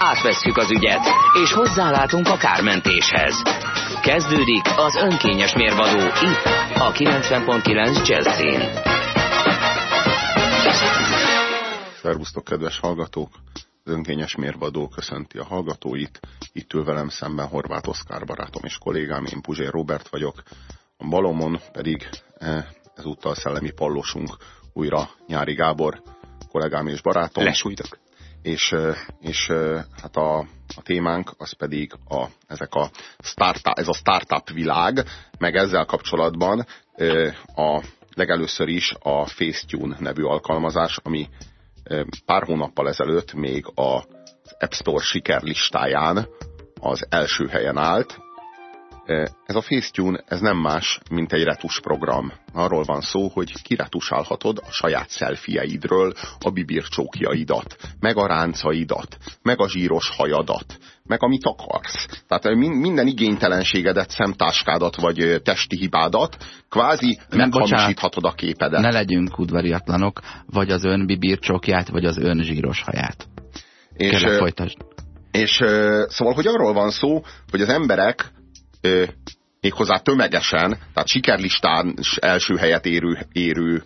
Átvesszük az ügyet, és hozzálátunk a kármentéshez. Kezdődik az önkényes mérvadó itt, a 90.9 Jazzin. Szervusztok, kedves hallgatók! Az önkényes mérvadó köszönti a hallgatóit. Itt ül velem szemben Horváth Oszkár barátom és kollégám, én Puzsér Robert vagyok. A balomon pedig eh, ezúttal szellemi pallosunk újra Nyári Gábor, kollégám és barátom. Lesújtok. És, és hát a, a témánk az pedig a, ezek a startup, ez a startup világ, meg ezzel kapcsolatban a legelőször is a Facetune nevű alkalmazás, ami pár hónappal ezelőtt még az App Store sikerlistáján az első helyen állt, ez a Facetune, ez nem más, mint egy retus program. Arról van szó, hogy kiretusálhatod a saját szelfieidről a bibircsókjaidat, meg a ráncaidat, meg a zsíros hajadat, meg amit akarsz. Tehát minden igénytelenségedet, szemtáskádat vagy testi hibádat kvázi meghamisíthatod a képedet. Ne legyünk udvariatlanok, vagy az ön bibircsókját, vagy az ön zsíros haját. És, és szóval, hogy arról van szó, hogy az emberek ö, méghozzá tömegesen, tehát sikerlistán első helyet érő, érő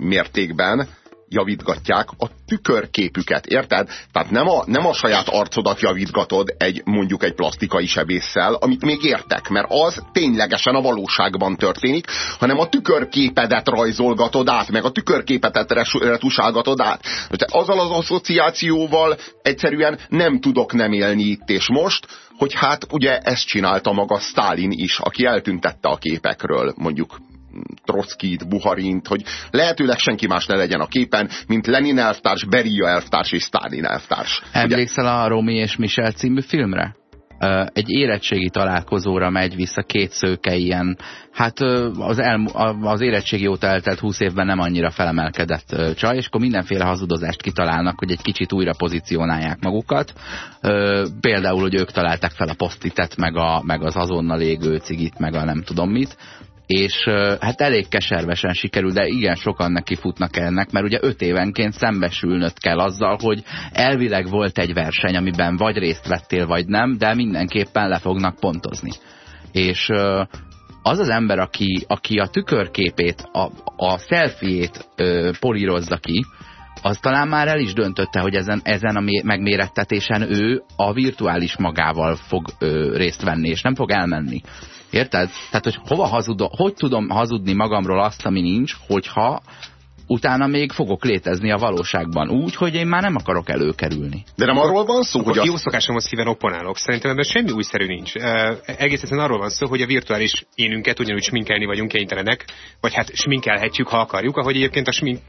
mértékben javítgatják a tükörképüket, érted? Tehát nem a, nem a saját arcodat javítgatod egy mondjuk egy plastikai sebésszel, amit még értek, mert az ténylegesen a valóságban történik, hanem a tükörképedet rajzolgatod át, meg a tükörképedet retusálgatod át. Azzal az asszociációval egyszerűen nem tudok nem élni itt és most, hogy hát ugye ezt csinálta maga Stalin is, aki eltüntette a képekről, mondjuk Trockit, Buharint, hogy lehetőleg senki más ne legyen a képen, mint Lenin elvtárs, Beria elvtárs és Stalin elvtárs. Emlékszel a Romi és Michel című filmre? Egy érettségi találkozóra megy vissza két szőke ilyen, hát az, el, az érettségi óta eltelt 20 évben nem annyira felemelkedett csaj, és akkor mindenféle hazudozást kitalálnak, hogy egy kicsit újra pozícionálják magukat. Például, hogy ők találták fel a posztitet, meg, a, meg az azonnal égő cigit, meg a nem tudom mit és hát elég keservesen sikerül, de igen sokan neki futnak ennek, mert ugye öt évenként szembesülnöd kell azzal, hogy elvileg volt egy verseny, amiben vagy részt vettél, vagy nem, de mindenképpen le fognak pontozni. És az az ember, aki, aki a tükörképét, a, a selfie-ét polírozza ki, az talán már el is döntötte, hogy ezen, ezen a megmérettetésen ő a virtuális magával fog ö, részt venni, és nem fog elmenni. Érted? Tehát, hogy hova hazudom, hogy tudom hazudni magamról azt, ami nincs, hogyha utána még fogok létezni a valóságban úgy, hogy én már nem akarok előkerülni. De nem arról van szó, hogy... A jó szokásomhoz híven opponálok. Szerintem ebben semmi újszerű nincs. Uh, egész egyszerűen arról van szó, hogy a virtuális énünket ugyanúgy sminkelni vagyunk kénytelenek, vagy hát sminkelhetjük, ha akarjuk, ahogy egyébként a smink,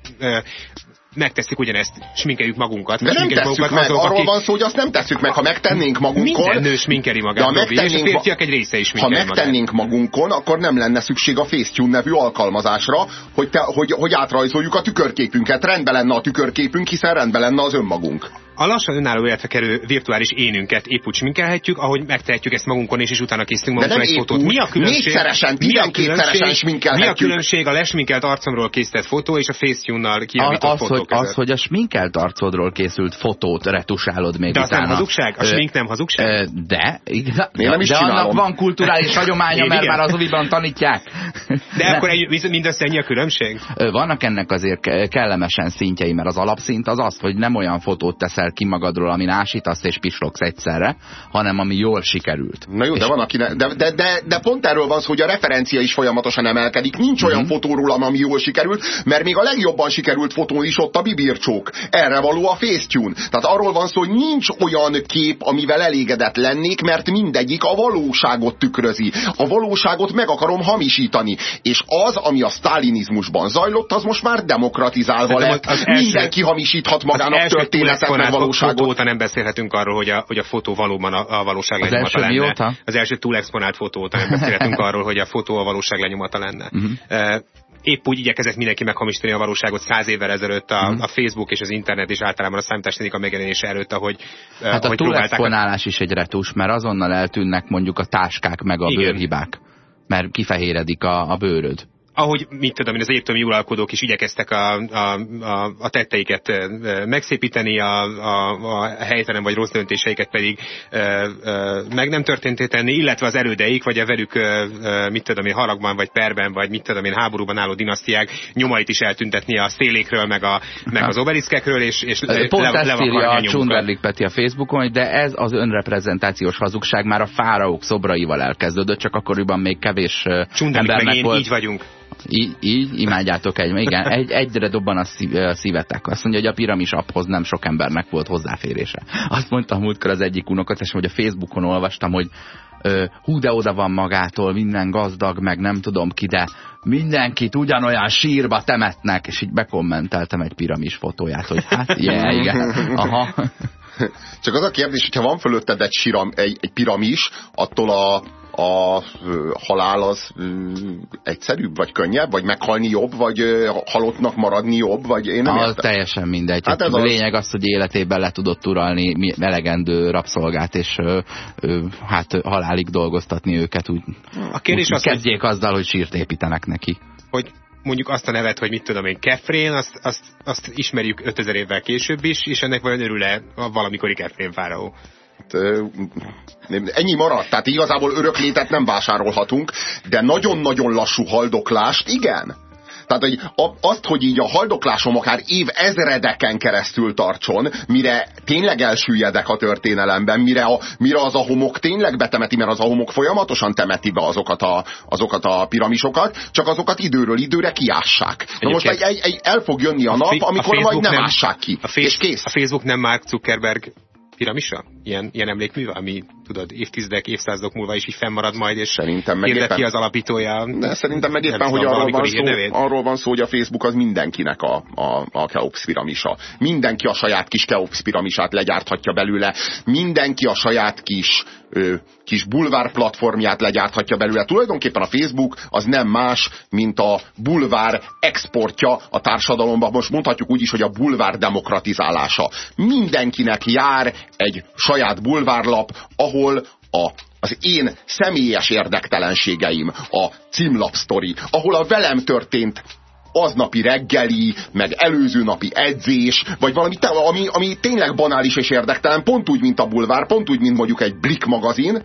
megteszik ugyanezt, sminkeljük magunkat. De nem tesszük magunkat, meg, azok, arról van szó, hogy azt nem tesszük meg, ha megtennénk magunkon. Minden nő sminkeli magát, de Robi, és a férfiak egy része is Ha megtennénk magát. magunkon, akkor nem lenne szükség a Facetune nevű alkalmazásra, hogy, te, hogy, hogy átrajzoljuk a tükörképünket. Rendben lenne a tükörképünk, hiszen rendben lenne az önmagunk a lassan önálló életre kerül virtuális énünket épp úgy sminkelhetjük, ahogy megtehetjük ezt magunkon is, és utána készítünk magunkon egy fotót. Mi a különbség? Négyszeresen, mi a különbség, mi a különbség a lesminkelt arcomról készített fotó és a Facetune-nal kijavított az, fotó hogy, az, hogy a sminkelt arcodról készült fotót retusálod még De az utána. nem hazugság? A smink nem hazugság? De, igaz, Én nem is de csinálom. annak van kulturális hagyománya, mert már az uviban tanítják. De akkor egy, mindössze ennyi a különbség? Vannak ennek azért kellemesen szintjei, mert az alapszint az az, hogy nem olyan fotót teszel ki magadról, ami ásítasz és pislogsz egyszerre, hanem ami jól sikerült. Na jó, és de van aki ne, de, de, de, de pont erről van szó, hogy a referencia is folyamatosan emelkedik. Nincs olyan mm. fotó rólam, ami jól sikerült, mert még a legjobban sikerült fotó is ott a bibircsók. Erre való a Facetune. Tehát arról van szó, hogy nincs olyan kép, amivel elégedett lennék, mert mindegyik a valóságot tükrözi. A valóságot meg akarom hamisítani. És az, ami a sztálinizmusban zajlott, az most már demokratizálva lett. Mindenki hamisíthat magának történetet, meg valóságot... Fotó óta nem beszélhetünk arról, hogy a, hogy a fotó valóban a, a valóság Az lenyomata első lenne. mióta? Az első túl exponált fotó óta nem beszélhetünk arról, hogy a fotó a valóság lenyomata lenne. Mhm. Uh, épp úgy igyekezett mindenki meghamisítani a valóságot száz évvel ezelőtt a, Mhm. a Facebook és az internet és általában a számítástechnika megjelenése előtt, ahogy, uh, Hát a ahogy próbálták. túlexponálás is egy retus, mert azonnal eltűnnek mondjuk a táskák meg a Igen. bőrhibák. Mert kifehéredik a, a bőröd. Ahogy, mit tudom én, az egyiptomi uralkodók is igyekeztek a, a, a, a tetteiket megszépíteni, a, a, a helytelen vagy rossz döntéseiket pedig ö, ö, meg nem történté tenni, illetve az elődeik, vagy a velük, ö, ö, mit tudom én, haragban, vagy perben, vagy mit tudom én, háborúban álló dinasztiák nyomait is eltüntetni a szélékről, meg, a, meg az obeliszkekről, és, és le, Pont le, ezt írja a. Csunderlik Peti a Facebookon, hogy de ez az önreprezentációs hazugság már a fáraók szobraival elkezdődött, csak akkoriban még kevés Csunderlik, meg embernek én, volt. így vagyunk. Így, így imádjátok egy, igen, egy, egyre dobban a szív, a szívetek. Azt mondja, hogy a piramis apphoz nem sok embernek volt hozzáférése. Azt mondta múltkor az egyik unokat, hogy a Facebookon olvastam, hogy ö, hú de oda van magától, minden gazdag, meg nem tudom ki, de mindenkit ugyanolyan sírba temetnek, és így bekommenteltem egy piramis fotóját, hogy hát, yeah, igen, aha. Csak az a kérdés, hogyha van fölötted egy, siram, egy, egy piramis, attól a, a halál az egyszerűbb, vagy könnyebb, vagy meghalni jobb, vagy halottnak maradni jobb, vagy én nem Az értem. teljesen mindegy. Hát ez a lényeg az, hogy életében le tudott uralni elegendő rabszolgát, és hát halálig dolgoztatni őket. Úgy, A kérdés úgy az, hogy kezdjék azzal, hogy sírt építenek neki. hogy mondjuk azt a nevet, hogy mit tudom én, Kefrén, azt, azt, azt ismerjük 5000 évvel később is, és ennek vajon örül-e a valamikori Kefrén fáraó? Ö, Ennyi maradt, tehát igazából örök létet nem vásárolhatunk, de nagyon-nagyon lassú haldoklást igen. Tehát hogy a- azt, hogy így a haldoklásom akár év ezredeken keresztül tartson, mire tényleg elsüllyedek a történelemben, mire, a, mire az a homok tényleg betemeti, mert az a homok folyamatosan temeti be azokat a, azokat a piramisokat, csak azokat időről időre kiássák. Na most egy, egy, egy, el fog jönni a nap, amikor majd Facebook nem ássák ki. A, és kész. a Facebook nem Mark Zuckerberg piramisa? Ilyen, ilyen emlékmű, ami tudod, évtizedek, évszázadok múlva is így fennmarad majd, és Szerintem meg éppen- ki az alapítója. De szerintem meg éppen, hogy arról van, szó, hírnevét. arról van szó, hogy a Facebook az mindenkinek a, a, a Keops piramisa. Mindenki a saját kis Keops piramisát legyárthatja belőle. Mindenki a saját kis, ö, kis bulvár platformját legyárthatja belőle. Tulajdonképpen a Facebook az nem más, mint a bulvár exportja a társadalomba. Most mondhatjuk úgy is, hogy a bulvár demokratizálása. Mindenkinek jár egy saját bulvárlap, ahol a az én személyes érdektelenségeim, a címlapsztori, ahol a velem történt aznapi reggeli, meg előző napi edzés, vagy valami, ami, ami tényleg banális és érdektelen, pont úgy, mint a bulvár, pont úgy, mint mondjuk egy Blick magazin,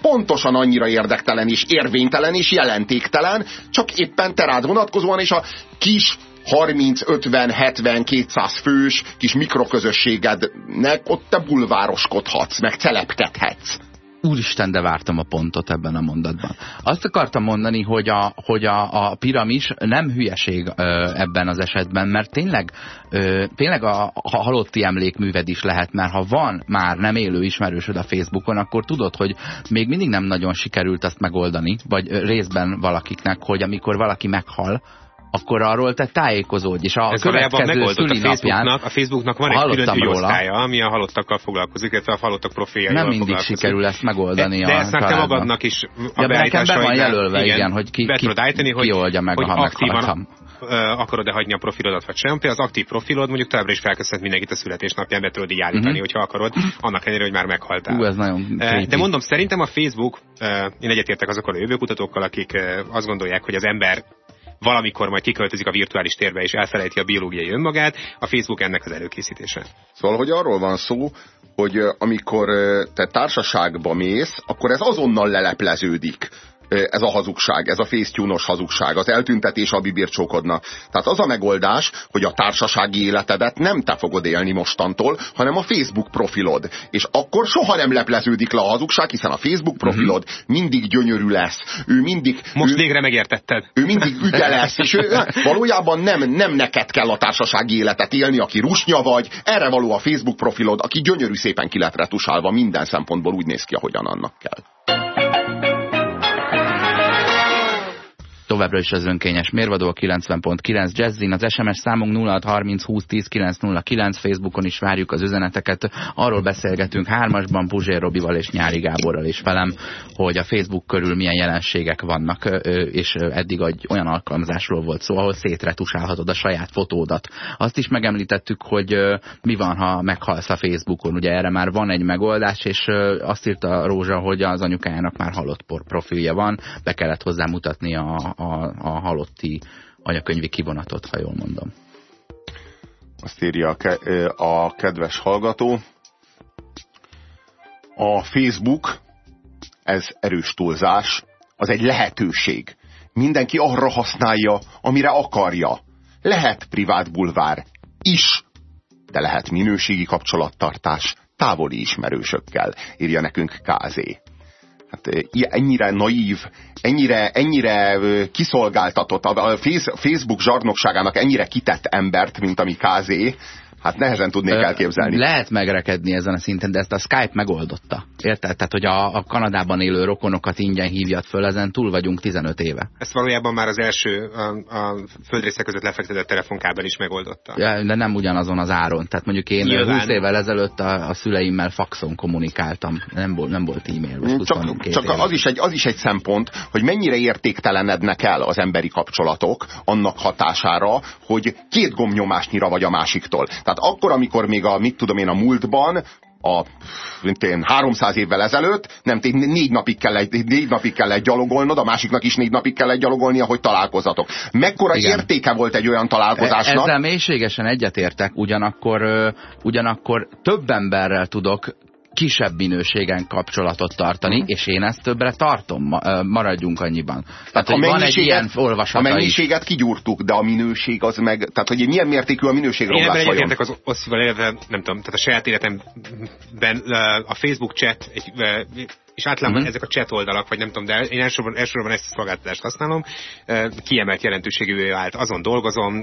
pontosan annyira érdektelen és érvénytelen és jelentéktelen, csak éppen te rád vonatkozóan, és a kis 30, 50, 70, 200 fős kis mikroközösségednek ott te bulvároskodhatsz, meg celepkedhetsz. Úristen, de vártam a pontot ebben a mondatban. Azt akartam mondani, hogy a, hogy a, a piramis nem hülyeség ö, ebben az esetben, mert tényleg, ö, tényleg a, a halotti emlékműved is lehet, mert ha van már nem élő ismerősöd a Facebookon, akkor tudod, hogy még mindig nem nagyon sikerült azt megoldani, vagy részben valakiknek, hogy amikor valaki meghal, akkor arról te tájékozódj, és a Ez következő megoldott a Facebooknak, a Facebooknak van egy külön ügyosztálya, ami a halottakkal foglalkozik, illetve a halottak profiljaival nem mindig sikerül ezt megoldani De a ezt te magadnak is a Ja, de nekem be van jelölve, igen, hogy ki- ki- állítani, hogy, ki oldja meg, hogy ha aktívan akarod-e hagyni a profilodat, vagy sem. Például az aktív profilod mondjuk továbbra is felköszönt mindenkit a születésnapján, be tudod így állítani, Mhm. hogyha akarod, annak ellenére, hogy már meghaltál. Ú, ez nagyon creepy. De mondom, szerintem a Facebook, én egyetértek azokkal a jövőkutatókkal, akik azt gondolják, hogy az ember valamikor majd kiköltözik a virtuális térbe és elfelejti a biológiai önmagát, a Facebook ennek az előkészítése. Szóval, hogy arról van szó, hogy amikor te társaságba mész, akkor ez azonnal lelepleződik. Ez a hazugság, ez a facetune-os hazugság, az eltüntetés a bibircsókodnak. Tehát az a megoldás, hogy a társasági életedet nem te fogod élni mostantól, hanem a Facebook profilod. És akkor soha nem lepleződik le a hazugság, hiszen a Facebook profilod mindig gyönyörű lesz. Ő mindig... Most ő, végre megértetted. ő mindig üde lesz, és ő valójában nem, nem neked kell a társasági életet élni, aki rusnya vagy, erre való a Facebook profilod, aki gyönyörű szépen ki lett retusálva, minden szempontból úgy néz ki, ahogyan annak kell. Továbbra is az önkényes mérvadó a 90.9 Jazzin, az SMS számunk 0630 20 10 909, Facebookon is várjuk az üzeneteket, arról beszélgetünk hármasban Puzsér Robival és Nyári Gáborral is velem, hogy a Facebook körül milyen jelenségek vannak, és eddig egy olyan alkalmazásról volt szó, ahol szétretusálhatod a saját fotódat. Azt is megemlítettük, hogy mi van, ha meghalsz a Facebookon, ugye erre már van egy megoldás, és azt írta Rózsa, hogy az anyukájának már halott profilja van, be kellett hozzá mutatni a, a, a halotti anyakönyvi kivonatot, ha jól mondom. Azt írja a, ke a kedves hallgató. A Facebook, ez erős túlzás, az egy lehetőség. Mindenki arra használja, amire akarja. Lehet privát bulvár is, de lehet minőségi kapcsolattartás távoli ismerősökkel, írja nekünk Kázé hát ennyire naív, ennyire, ennyire kiszolgáltatott, a Facebook zsarnokságának ennyire kitett embert, mint ami Kázé, Hát nehezen tudnék elképzelni. Lehet megrekedni ezen a szinten, de ezt a Skype megoldotta. Érted? Tehát, hogy a, a Kanadában élő rokonokat ingyen hívjat föl, ezen túl vagyunk 15 éve. Ezt valójában már az első a, a földrészek között lefektetett telefonkábel is megoldotta. Ja, de nem ugyanazon az áron. Tehát mondjuk én Nyilván. 20 évvel ezelőtt a, a szüleimmel faxon kommunikáltam. Nem, volt, nem volt e-mail. Csak csak az, is egy, az is egy szempont, hogy mennyire értéktelenednek el az emberi kapcsolatok annak hatására, hogy két gomnyomásnyira vagy a másiktól. Tehát tehát akkor, amikor még a, mit tudom én, a múltban a én, 300 évvel ezelőtt, nem négy napig kell egy, négy napig kell egy gyalogolnod, a másiknak is négy napig kell egy gyalogolni, ahogy találkozatok. Mekkora Igen. értéke volt egy olyan találkozásnak? Ezzel mélységesen egyetértek, ugyanakkor, ugyanakkor több emberrel tudok kisebb minőségen kapcsolatot tartani, uh-huh. és én ezt többre tartom, maradjunk annyiban. Tehát, hogy van egy ilyen olvasata A mennyiséget is. kigyúrtuk, de a minőség az meg, tehát hogy milyen mértékű a minőség Én ebben egyetértek az Osszival, illetve nem tudom, tehát a saját életemben a Facebook chat egy és általában uh-huh. ezek a chat oldalak, vagy nem tudom, de én elsősorban, elsősorban ezt a szolgáltatást használom, kiemelt jelentőségű vált. Azon dolgozom,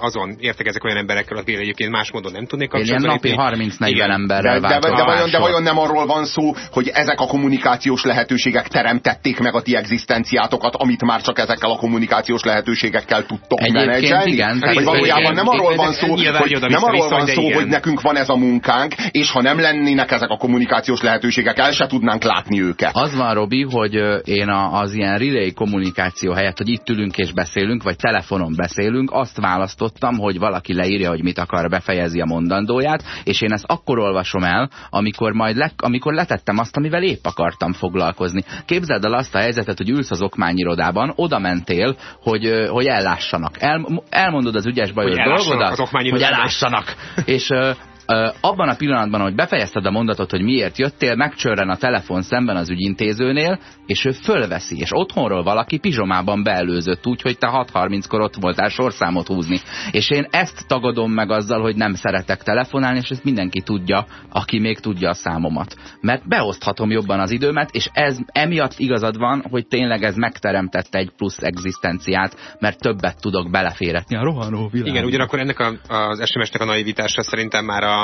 azon értek olyan emberekkel, akik egyébként más módon nem tudnék kapcsolatban. Én napi 30-40 emberrel de, de, de, de, vajon, de vajon nem arról van szó, hogy ezek a kommunikációs lehetőségek teremtették meg a ti egzisztenciátokat, amit már csak ezekkel a kommunikációs lehetőségekkel tudtok menedzselni? Igen. Vagy valójában nem arról van szó, hogy, nem arról van szó, hogy nekünk van ez a munkánk, és ha nem lennének ezek a kommunikációs lehetőségek, el se tudnánk látni látni őket. Az van, Robi, hogy én az ilyen relay kommunikáció helyett, hogy itt ülünk és beszélünk, vagy telefonon beszélünk, azt választottam, hogy valaki leírja, hogy mit akar, befejezi a mondandóját, és én ezt akkor olvasom el, amikor majd le, amikor letettem azt, amivel épp akartam foglalkozni. Képzeld el azt a helyzetet, hogy ülsz az okmányirodában, oda mentél, hogy, hogy ellássanak. El, elmondod az ügyes bajos dolgodat, hogy elássanak. és abban a pillanatban, hogy befejezted a mondatot, hogy miért jöttél, megcsörren a telefon szemben az ügyintézőnél, és ő fölveszi, és otthonról valaki pizsomában beelőzött úgy, hogy te 6.30-kor ott voltál sorszámot húzni. És én ezt tagadom meg azzal, hogy nem szeretek telefonálni, és ezt mindenki tudja, aki még tudja a számomat. Mert beoszthatom jobban az időmet, és ez emiatt igazad van, hogy tényleg ez megteremtette egy plusz egzisztenciát, mert többet tudok beleféretni a rohanó világ. Igen, ugyanakkor ennek a, az SMS-nek a naivitása szerintem már a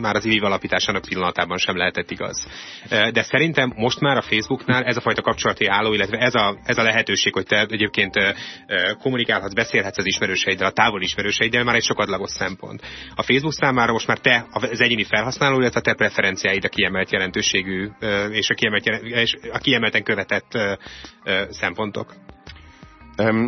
már az IVIV alapításának pillanatában sem lehetett igaz. De szerintem most már a Facebooknál ez a fajta kapcsolati álló, illetve ez a, ez a lehetőség, hogy te egyébként kommunikálhatsz, beszélhetsz az ismerőseiddel, a távol ismerőseiddel, már egy sokadlagos szempont. A Facebook számára most már te az egyéni felhasználó, illetve a te preferenciáid a kiemelt jelentőségű és a, kiemelt, és a kiemelten követett szempontok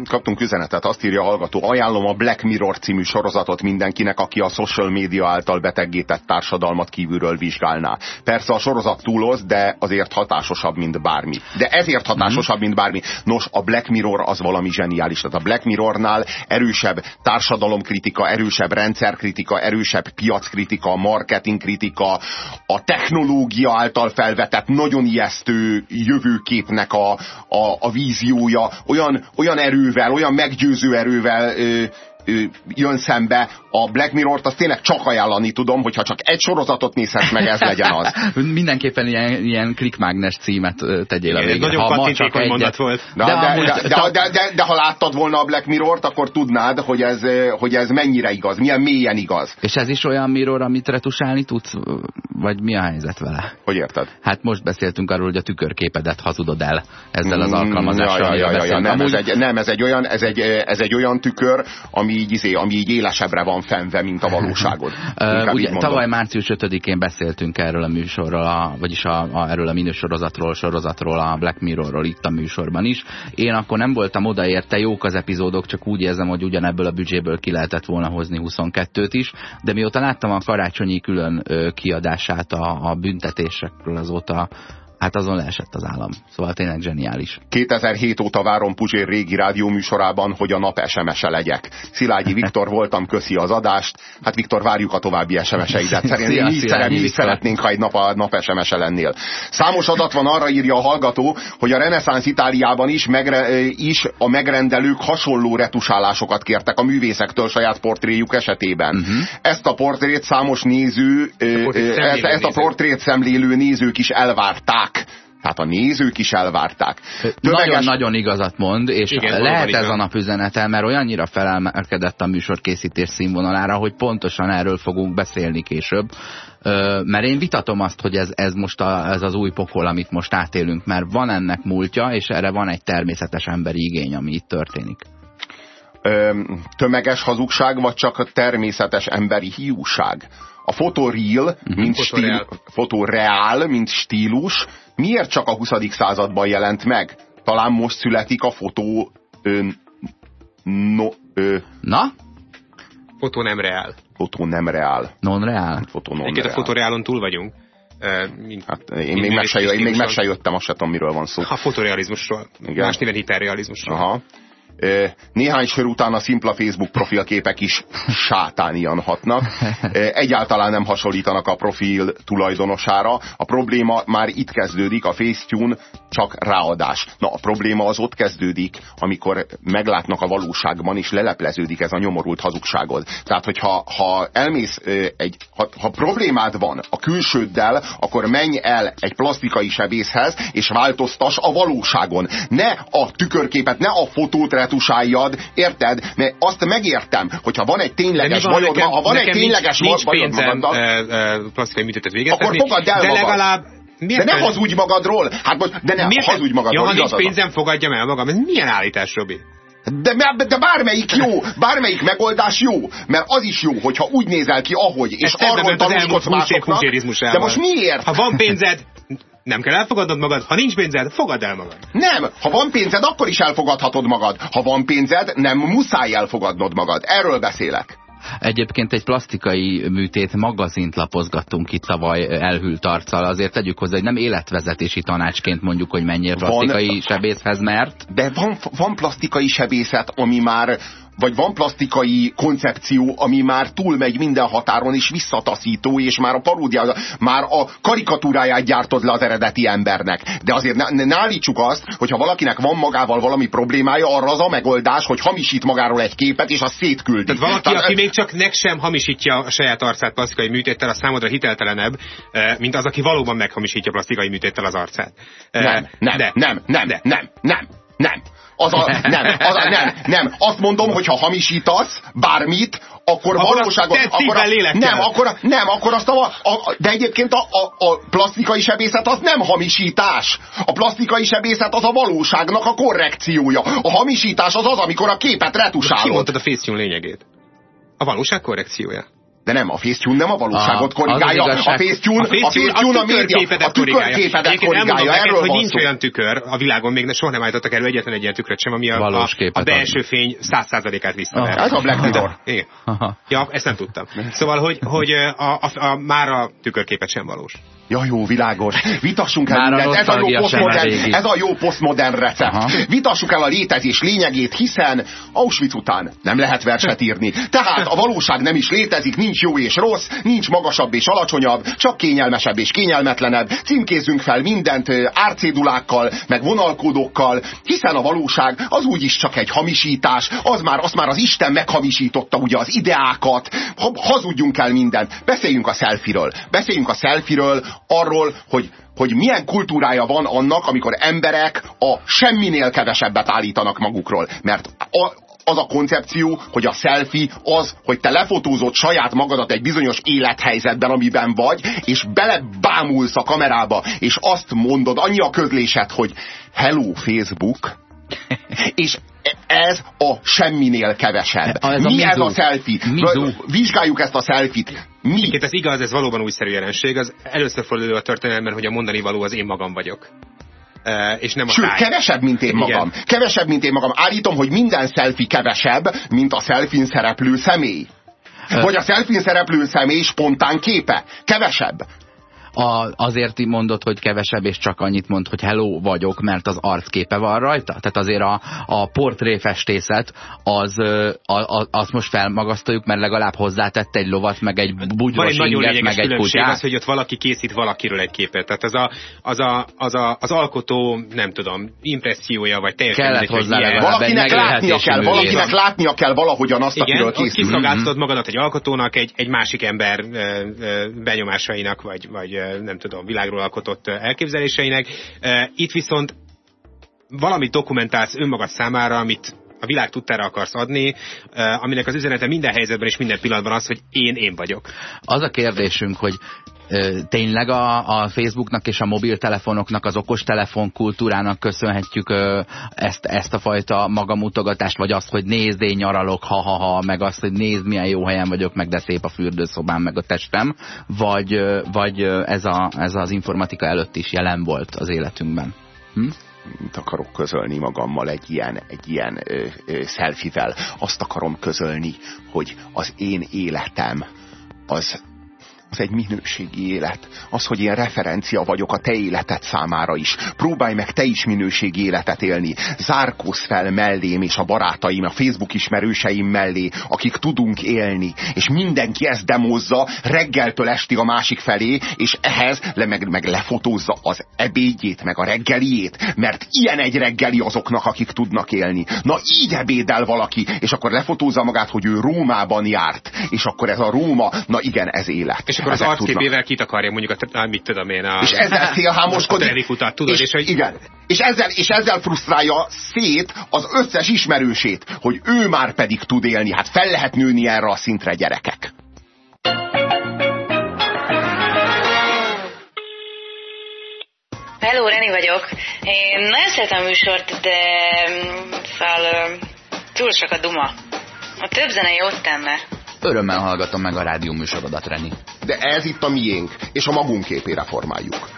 kaptunk üzenetet, azt írja a hallgató, ajánlom a Black Mirror című sorozatot mindenkinek, aki a social media által beteggített társadalmat kívülről vizsgálná. Persze a sorozat túloz, de azért hatásosabb, mint bármi. De ezért hatásosabb, mint bármi. Nos, a Black Mirror az valami zseniális. Tehát a Black Mirrornál erősebb társadalomkritika, erősebb rendszerkritika, erősebb piackritika, marketingkritika, a technológia által felvetett nagyon ijesztő jövőképnek a, a, a víziója, olyan, olyan erővel, olyan meggyőző erővel ö, ö, jön szembe a Black Mirror-t azt tényleg csak ajánlani tudom, hogyha csak egy sorozatot nézhetsz meg, ez legyen az. Mindenképpen ilyen, ilyen klikmágnes címet tegyél a. Nagyon kattintékony mondat volt. De, de, de, de, de, de, de, de, ha láttad volna a Black Mirror-t, akkor tudnád, hogy ez, hogy ez mennyire igaz, milyen mélyen igaz. És ez is olyan mirror, amit retusálni tudsz, vagy mi a helyzet vele? Hogy érted? Hát most beszéltünk arról, hogy a tükörképedet hazudod el ezzel az alkalmazással. Ja, ja, ja, ja, nem, ez egy, nem ez, egy olyan, ez, egy, ez egy olyan tükör, ami így, izé, ami így élesebbre van fenve, mint a valóságod. Ugye, tavaly március 5-én beszéltünk erről a műsorról, a, vagyis a, a, erről a minősorozatról, sorozatról, a Black Mirrorról itt a műsorban is. Én akkor nem voltam odaérte, jók az epizódok, csak úgy érzem, hogy ugyanebből a büdzséből ki lehetett volna hozni 22-t is, de mióta láttam a karácsonyi külön kiadását a, a büntetésekről azóta hát azon leesett az állam. Szóval tényleg zseniális. 2007 óta várom Puzsér régi rádióműsorában, hogy a nap SMS-e legyek. Szilágyi Viktor voltam, köszi az adást. Hát Viktor, várjuk a további SMS-eidet. Szerintem mi, szeret, mi szeretnénk, ha egy nap, a nap SMS-e lennél. Számos adat van arra írja a hallgató, hogy a reneszánsz Itáliában is, megre, is a megrendelők hasonló retusálásokat kértek a művészektől saját portréjuk esetében. Uh-huh. Ezt a portrét számos néző, ezt, ezt a portrét szemlélő nézők is elvárták tehát a nézők is elvárták. Nagyon-nagyon igazat mond, és Igen, lehet ez a nap üzenete, mert olyannyira felelmelkedett a műsorkészítés színvonalára, hogy pontosan erről fogunk beszélni később. Mert én vitatom azt, hogy ez, ez most a, ez az új pokol, amit most átélünk, mert van ennek múltja, és erre van egy természetes emberi igény, ami itt történik. Tömeges hazugság, vagy csak a természetes emberi hiúság? A fotoreal, uh-huh. mint. Stíl, mint stílus, miért csak a 20. században jelent meg? Talán most születik a fotó... Ö, no, ö, Na? Fotó nem reál. Fotó nem reál. Non reál. Fotó non reál. a fotoreálon túl vagyunk. Mint, hát én, még meg se, én még meg se jöttem, azt sem tudom, miről van szó. A fotorealizmusról. Igen. Más néven hiperrealizmusról. Aha. Néhány sor után a szimpla Facebook profilképek is sátánian hatnak. Egyáltalán nem hasonlítanak a profil tulajdonosára. A probléma már itt kezdődik, a Facetune csak ráadás. Na, a probléma az ott kezdődik, amikor meglátnak a valóságban, és lelepleződik ez a nyomorult hazugságod. Tehát, hogyha ha elmész egy, ha, ha problémád van a külsőddel, akkor menj el egy plastikai sebészhez, és változtas a valóságon. Ne a tükörképet, ne a fotót retusáljad, érted? Mert azt megértem, hogyha van egy tényleges bajod, ha van egy tényleges nincs, nincs pénzem plastikai műtétet végeztetni, akkor fogadd el de magad. legalább Miért de ne hazudj magadról! Hát most, de ne Miért hazudj magadról. Ja, ha nincs pénzem, fogadjam el magam. Ez milyen állítás, Robi? De, de bármelyik jó, bármelyik megoldás jó, mert az is jó, hogyha úgy nézel ki, ahogy, és arról tanúskodsz másoknak. De most miért? Ha van pénzed, nem kell elfogadnod magad, ha nincs pénzed, fogad el magad. Nem, ha van pénzed, akkor is elfogadhatod magad. Ha van pénzed, nem muszáj elfogadnod magad. Erről beszélek. Egyébként egy plastikai műtét magazint lapozgattunk itt tavaly elhűlt arccal. Azért tegyük hozzá, hogy nem életvezetési tanácsként mondjuk, hogy mennyire plastikai van, sebészhez, mert... De van, van plastikai sebészet, ami már vagy van plastikai koncepció, ami már túlmegy minden határon, és visszataszító, és már a paródia, már a karikatúráját gyártod le az eredeti embernek. De azért ne, ne állítsuk azt, hogyha valakinek van magával valami problémája, arra az a megoldás, hogy hamisít magáról egy képet, és azt szétküldi. Tehát valaki, Tehát, aki még csak nek sem hamisítja a saját arcát plastikai műtéttel, a számodra hiteltelenebb, eh, mint az, aki valóban meghamisítja plastikai műtéttel az arcát. Eh, nem, nem, de, nem, nem, de. nem, nem, nem. Az a, nem, az a, nem, nem. Azt mondom, hogy ha hamisítasz bármit, akkor, akkor valóságon... Akkor a, nem, akkor, nem, akkor azt a, a, de egyébként a, a, a plastikai sebészet az nem hamisítás. A plastikai sebészet az a valóságnak a korrekciója. A hamisítás az az, amikor a képet retusálod. Ki mondtad a Facetune lényegét? A valóság korrekciója. De nem, a Facetune nem a valóságot korrigálja. A Facetune a, Facetune a, a média, a tükörképedet korrigálja. Erről hogy nincs olyan tükör a világon, még soha nem állítottak elő egyetlen egy ilyen tükröt sem, ami a, a, a belső fény száz százalékát visszaver. Ez a Black Mirror. Ja, ezt nem tudtam. Szóval, hogy, hogy a, a, a, már a tükörképet sem valós. Ja, jó, világos. Vitassunk el Már a mindent. Ez a, jó posztmodern, ez a jó posztmodern recept. Aha. Vitassuk el a létezés lényegét, hiszen Auschwitz után nem lehet verset írni. Tehát a valóság nem is létezik, nincs jó és rossz, nincs magasabb és alacsonyabb, csak kényelmesebb és kényelmetlenebb. Címkézzünk fel mindent árcédulákkal, meg vonalkódokkal, hiszen a valóság az úgyis csak egy hamisítás, az már, azt már az Isten meghamisította ugye az ideákat, ha, hazudjunk el mindent. Beszéljünk a selfie-ről. Beszéljünk a selfie-ről, arról, hogy hogy milyen kultúrája van annak, amikor emberek a semminél kevesebbet állítanak magukról. Mert a, az a koncepció, hogy a selfie az, hogy te lefotózod saját magadat egy bizonyos élethelyzetben, amiben vagy, és belebámulsz a kamerába, és azt mondod, annyi a közlésed, hogy hello Facebook, és ez a semminél kevesebb. Ez a Mi ez a selfie? Mizu. Vizsgáljuk ezt a selfie-t. Mi? Egyébként ez igaz, ez valóban újszerű jelenség. Az először fordul a történelemben, hogy a mondani való az én magam vagyok. E, és nem a Sőt, táj. kevesebb, mint én magam. Igen. Kevesebb, mint én magam. Állítom, hogy minden selfie kevesebb, mint a selfie szereplő személy. Vagy a selfie szereplő személy spontán képe. Kevesebb. A, azért mondod, hogy kevesebb, és csak annyit mond, hogy hello vagyok, mert az arcképe van rajta? Tehát azért a, a portréfestészet, az, a, a, azt most felmagasztaljuk, mert legalább hozzátett egy lovat, meg egy bugyros egy nagyon inget, lényeges meg egy különbség kutyát. az, hogy ott valaki készít valakiről egy képet. Tehát az a, az, a, az, a, az alkotó, nem tudom, impressziója, vagy teljesen Kellett mindegy, hogy hozzá legalább Valakinek látnia kell, művész. valakinek látnia kell valahogyan azt, Igen, akiről készül. kiszolgáltatod magadat egy alkotónak, egy, egy másik ember benyomásainak, vagy, vagy nem tudom, világról alkotott ö, elképzeléseinek. Ö, Itt viszont valamit dokumentálsz önmagad számára, amit a világ tudtára akarsz adni, aminek az üzenete minden helyzetben és minden pillanatban az, hogy én én vagyok. Az a kérdésünk, hogy tényleg a, a Facebooknak és a mobiltelefonoknak, az okostelefon kultúrának köszönhetjük ezt, ezt a fajta magamutogatást, vagy azt, hogy nézd, én nyaralok, ha-ha-ha, meg azt, hogy nézd, milyen jó helyen vagyok, meg de szép a fürdőszobám, meg a testem, vagy, vagy ez, a, ez az informatika előtt is jelen volt az életünkben. Hm? Mit akarok közölni magammal egy ilyen, egy ilyen ö, ö, selfivel? Azt akarom közölni, hogy az én életem az, az egy minőségi élet. Az, hogy én referencia vagyok a te életed számára is. Próbálj meg te is minőségi életet élni. Zárkózz fel mellém és a barátaim, a Facebook ismerőseim mellé, akik tudunk élni. És mindenki ezt demozza reggeltől estig a másik felé, és ehhez le, meg, meg lefotózza az ebédjét, meg a reggeliét, mert ilyen egy reggeli azoknak, akik tudnak élni. Na így ebédel valaki, és akkor lefotózza magát, hogy ő Rómában járt, és akkor ez a Róma, na igen, ez élet. És akkor az arcképével kitakarja mondjuk a, a mit tudom én, a, És ezzel szélhámoskodik. a tudod, és, és, hogy igen. És ezzel, és ezzel frusztrálja szét az összes ismerősét, hogy ő már pedig tud élni. Hát fel lehet nőni erre a szintre, gyerekek. Hello, Reni vagyok. Én nagyon szeretem a műsort, de mm, szóval túl sok a duma. A több zene jót tenne. Örömmel hallgatom meg a rádió műsorodat, Reni. De ez itt a miénk, és a magunk képére formáljuk.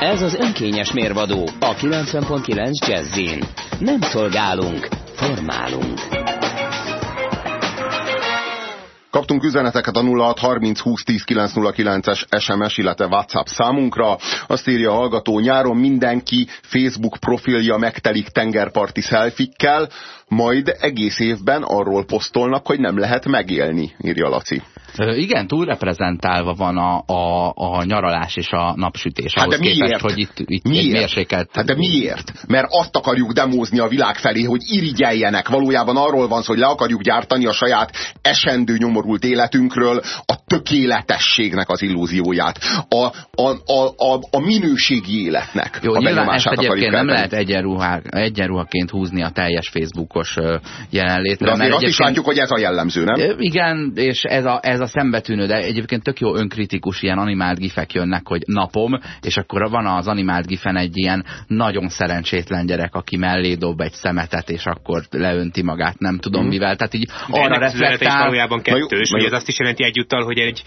Ez az önkényes mérvadó a 90.9 Jazzin. Nem szolgálunk, formálunk. Kaptunk üzeneteket a 0630 20 10 909-es SMS, illetve WhatsApp számunkra. Azt írja a hallgató, nyáron mindenki Facebook profilja megtelik tengerparti szelfikkel, majd egész évben arról posztolnak, hogy nem lehet megélni, írja Laci. Igen, túlreprezentálva van a, a, a nyaralás és a napsütés. Hát de ahhoz képest, miért? hogy itt, itt miért? mérsékelt... Hát de miért? Mert azt akarjuk demózni a világ felé, hogy irigyeljenek. Valójában arról van szó, hogy le akarjuk gyártani a saját esendő nyomorult életünkről a tökéletességnek az illúzióját. A, a, a, a, a minőségi életnek Jó, a nyilván ezt egyébként nem lehet egyenruhá, egyenruhaként húzni a teljes Facebookos ö, jelenlétre. De azért azt is látjuk, hogy ez a jellemző, nem? Igen, és ez a, ez a szembetűnő, de egyébként tök jó önkritikus ilyen animált gifek jönnek, hogy napom, és akkor van az animált gifen egy ilyen nagyon szerencsétlen gyerek, aki mellé dob egy szemetet, és akkor leönti magát, nem tudom mivel. Tehát így de arra reflektál. valójában kettős, hogy ez azt is jelenti egyúttal, hogy egy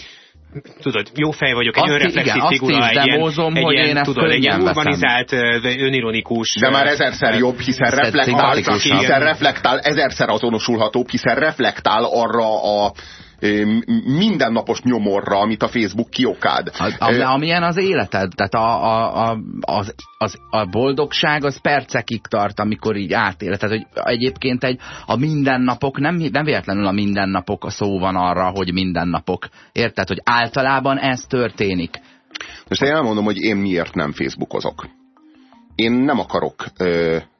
tudod, jó fej vagyok, egy Azt- önreflexív azt figura, is egy ilyen, demózom, egy hogy ilyen, én tudod, egy ilyen urbanizált, önironikus. De már ezerszer jobb, hiszen reflektál, hiszen reflektál, ezerszer azonosulhatóbb, hiszen reflektál arra a mindennapos nyomorra, amit a Facebook kiokád. A, a, amilyen az életed, tehát a, a, a, az, az, a boldogság az percekig tart, amikor így átél. Tehát, hogy egyébként egy, a mindennapok, nem, nem véletlenül a mindennapok a szó van arra, hogy mindennapok. Érted, hogy általában ez történik. Most én elmondom, hogy én miért nem Facebookozok én nem akarok,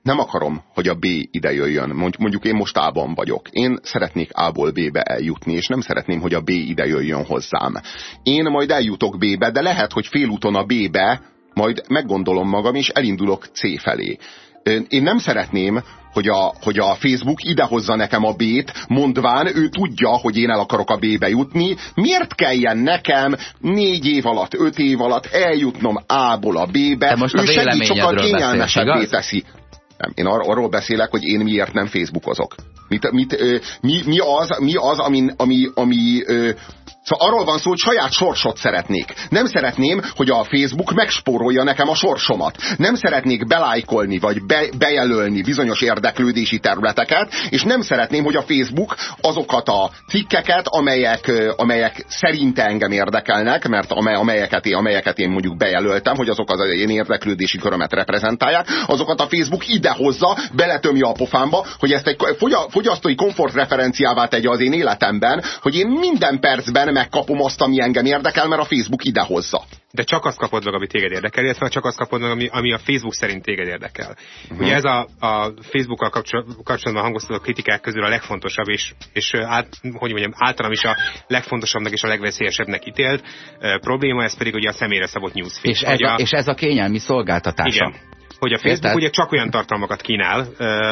nem akarom, hogy a B ide jöjjön. Mondjuk én most A-ban vagyok. Én szeretnék A-ból B-be eljutni, és nem szeretném, hogy a B ide jöjjön hozzám. Én majd eljutok B-be, de lehet, hogy félúton a B-be majd meggondolom magam, és elindulok C felé. Én nem szeretném, hogy a, hogy a Facebook idehozza nekem a B-t, mondván ő tudja, hogy én el akarok a B-be jutni. Miért kelljen nekem négy év alatt, öt év alatt eljutnom A-ból a B-be? Te most ő segít sokkal kényelmesebbé teszi. Nem, én ar arról beszélek, hogy én miért nem Facebookozok. Mit, mit, ö, mi, mi az, mi az ami, ami, ami ö, Szóval arról van szó, hogy saját sorsot szeretnék. Nem szeretném, hogy a Facebook megspórolja nekem a sorsomat. Nem szeretnék belájkolni, vagy be, bejelölni bizonyos érdeklődési területeket, és nem szeretném, hogy a Facebook azokat a cikkeket, amelyek, amelyek szerinte engem érdekelnek, mert amelyeket, amelyeket én mondjuk bejelöltem, hogy azok az én érdeklődési körömet reprezentálják, azokat a Facebook idehozza, beletömje a pofámba, hogy ezt egy fogyasztói komfortreferenciává tegye az én életemben, hogy én minden percben megkapom azt, ami engem érdekel, mert a Facebook idehozza. De csak azt kapod meg, ami téged érdekel, illetve csak azt kapod meg, ami, ami a Facebook szerint téged érdekel. Uh-huh. Ugye ez a, a Facebook-kal kapcsolatban hangoztató kritikák közül a legfontosabb, és, és át, hogy mondjam, általam is a legfontosabbnak és a legveszélyesebbnek ítélt uh, probléma, ez pedig ugye a személyre szabott newsfeed. És ez, a, a, és ez a kényelmi szolgáltatása. Igen hogy a Facebook Érted? ugye csak olyan tartalmakat kínál,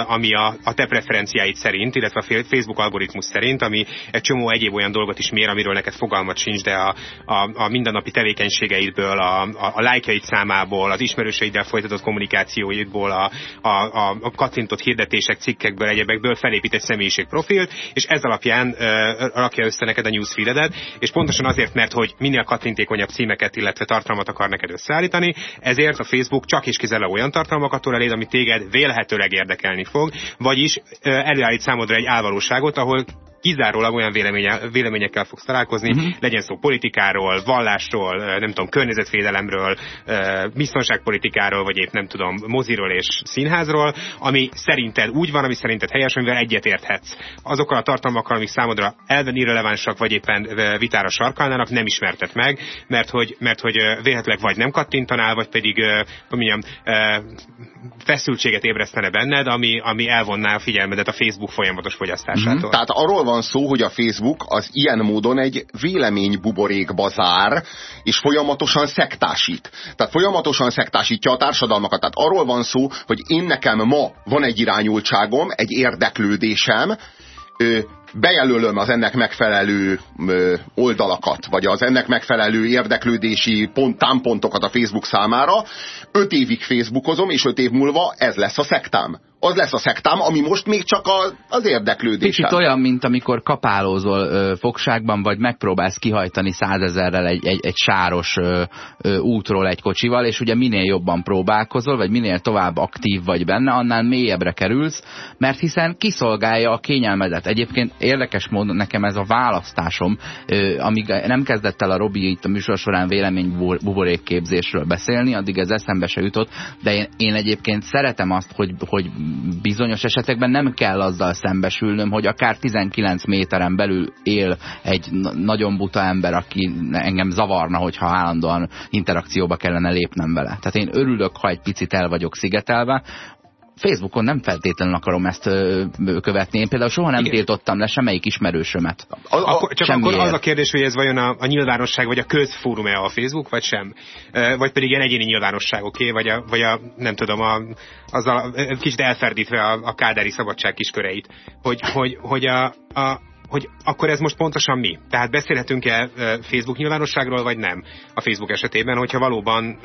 ami a, a te preferenciáid szerint, illetve a Facebook algoritmus szerint, ami egy csomó egyéb olyan dolgot is mér, amiről neked fogalmat sincs, de a, a, a mindennapi tevékenységeidből, a, a, a lájkjaid számából, az ismerőseiddel folytatott kommunikációidból, a, a, a, a kattintott hirdetések, cikkekből, egyebekből felépít egy személyiségprofilt, és ez alapján uh, rakja össze neked a newsfeededet, és pontosan azért, mert hogy minél kattintékonyabb címeket, illetve tartalmat akar neked összeállítani, ezért a Facebook csak és kizárólag olyan tartalmakat eléd, ami téged vélhetőleg érdekelni fog, vagyis előállít számodra egy álvalóságot, ahol kizárólag olyan véleménye, véleményekkel fogsz találkozni, uh-huh. legyen szó politikáról, vallásról, nem tudom, környezetvédelemről, biztonságpolitikáról, vagy épp nem tudom, moziról és színházról, ami szerinted úgy van, ami szerinted helyes, amivel egyetérthetsz. Azokkal a tartalmakkal, amik számodra elven irrelevánsak, vagy éppen vitára sarkalnának, nem ismertet meg, mert hogy, mert hogy véletleg vagy nem kattintanál, vagy pedig, hogy mondjam, feszültséget ébresztene benned, ami, ami elvonná a figyelmedet a Facebook folyamatos fogyasztásától. Uh-huh. Tehát arról van szó, hogy a Facebook az ilyen módon egy véleménybuborékba zár, és folyamatosan szektásít. Tehát folyamatosan szektásítja a társadalmakat. Tehát arról van szó, hogy én nekem ma van egy irányultságom, egy érdeklődésem, bejelölöm az ennek megfelelő oldalakat, vagy az ennek megfelelő érdeklődési pont, támpontokat a Facebook számára, öt évig Facebookozom, és öt év múlva ez lesz a szektám az lesz a szektám, ami most még csak a, az érdeklődés. Kicsit olyan, mint amikor kapálózol ö, fogságban, vagy megpróbálsz kihajtani százezerrel egy, egy, egy sáros ö, ö, útról egy kocsival, és ugye minél jobban próbálkozol, vagy minél tovább aktív vagy benne, annál mélyebbre kerülsz, mert hiszen kiszolgálja a kényelmedet. Egyébként érdekes módon nekem ez a választásom, ö, amíg nem kezdett el a Robi itt a műsor során vélemény buborékképzésről beszélni, addig ez eszembe se jutott, de én, én egyébként szeretem azt, hogy, hogy bizonyos esetekben nem kell azzal szembesülnöm, hogy akár 19 méteren belül él egy nagyon buta ember, aki engem zavarna, hogyha állandóan interakcióba kellene lépnem vele. Tehát én örülök, ha egy picit el vagyok szigetelve, Facebookon nem feltétlenül akarom ezt ö, követni. Én például soha nem Igen. tiltottam le semmelyik ismerősömet. A, a, akkor, csak Semmiért. akkor az a kérdés, hogy ez vajon a, a nyilvánosság, vagy a közfórum-e a Facebook, vagy sem? Vagy pedig ilyen egyéni nyilvánosság, oké? Okay? Vagy, a, vagy a, nem tudom, a, azzal a, kicsit elferdítve a, a kádári szabadság kisköreit. Hogy, hogy, hogy a, a hogy akkor ez most pontosan mi? Tehát beszélhetünk-e Facebook nyilvánosságról, vagy nem a Facebook esetében, hogyha valóban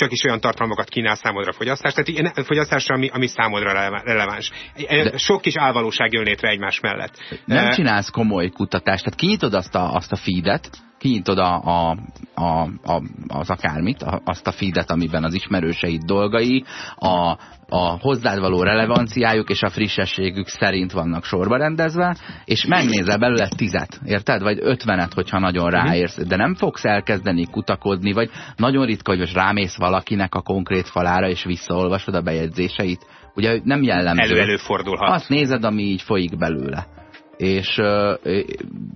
csak is olyan tartalmakat kínál számodra fogyasztás, tehát ilyen fogyasztásra, ami, ami számodra releváns. De Sok kis álvalóság jön létre egymás mellett. Nem csinálsz komoly kutatást, tehát kinyitod azt a, azt a feedet, kinyitod a, a, a, a, az akármit, a, azt a feedet, amiben az ismerőseid dolgai, a, a hozzád való relevanciájuk és a frissességük szerint vannak sorba rendezve, és megnézel belőle tizet, érted? Vagy ötvenet, hogyha nagyon mhm. ráérsz, de nem fogsz elkezdeni kutakodni, vagy nagyon ritka, hogy most rámész valakinek a konkrét falára, és visszaolvasod a bejegyzéseit. Ugye nem jellemző. Elő-előfordulhat. Azt nézed, ami így folyik belőle és,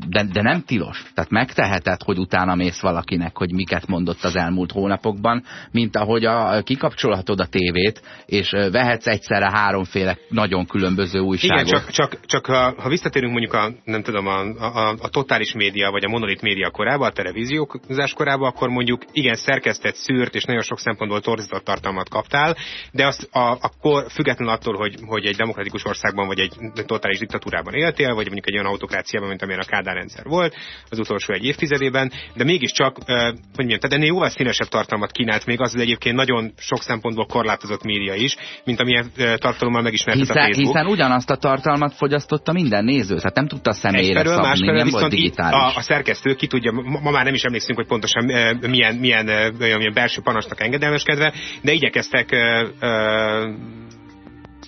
de, de nem tilos. Tehát megteheted, hogy utána mész valakinek, hogy miket mondott az elmúlt hónapokban, mint ahogy a, kikapcsolhatod a tévét, és vehetsz egyszerre háromféle nagyon különböző újságot. Igen, csak, csak, csak ha, ha visszatérünk mondjuk a, nem tudom, a, a, a totális média, vagy a monolit média korába, a televíziózás korába, akkor mondjuk igen, szerkesztett, szűrt, és nagyon sok szempontból torzított tartalmat kaptál, de azt a, akkor függetlenül attól, hogy, hogy egy demokratikus országban, vagy egy totális diktatúrában éltél, vagy mondjuk egy olyan autokráciában, mint amilyen a Kádár rendszer volt az utolsó egy évtizedében, de mégiscsak, hogy mondjam, tehát ennél jóval színesebb tartalmat kínált még az, hogy egyébként nagyon sok szempontból korlátozott média is, mint amilyen tartalommal megismertet hiszen, a Facebook. Hiszen ugyanazt a tartalmat fogyasztotta minden néző, tehát nem tudta személyre Egyfelől, szabni, másfelől nem volt digitális. A, a szerkesztő ki tudja, ma, már nem is emlékszünk, hogy pontosan milyen, milyen, milyen, milyen belső panasnak engedelmeskedve, de igyekeztek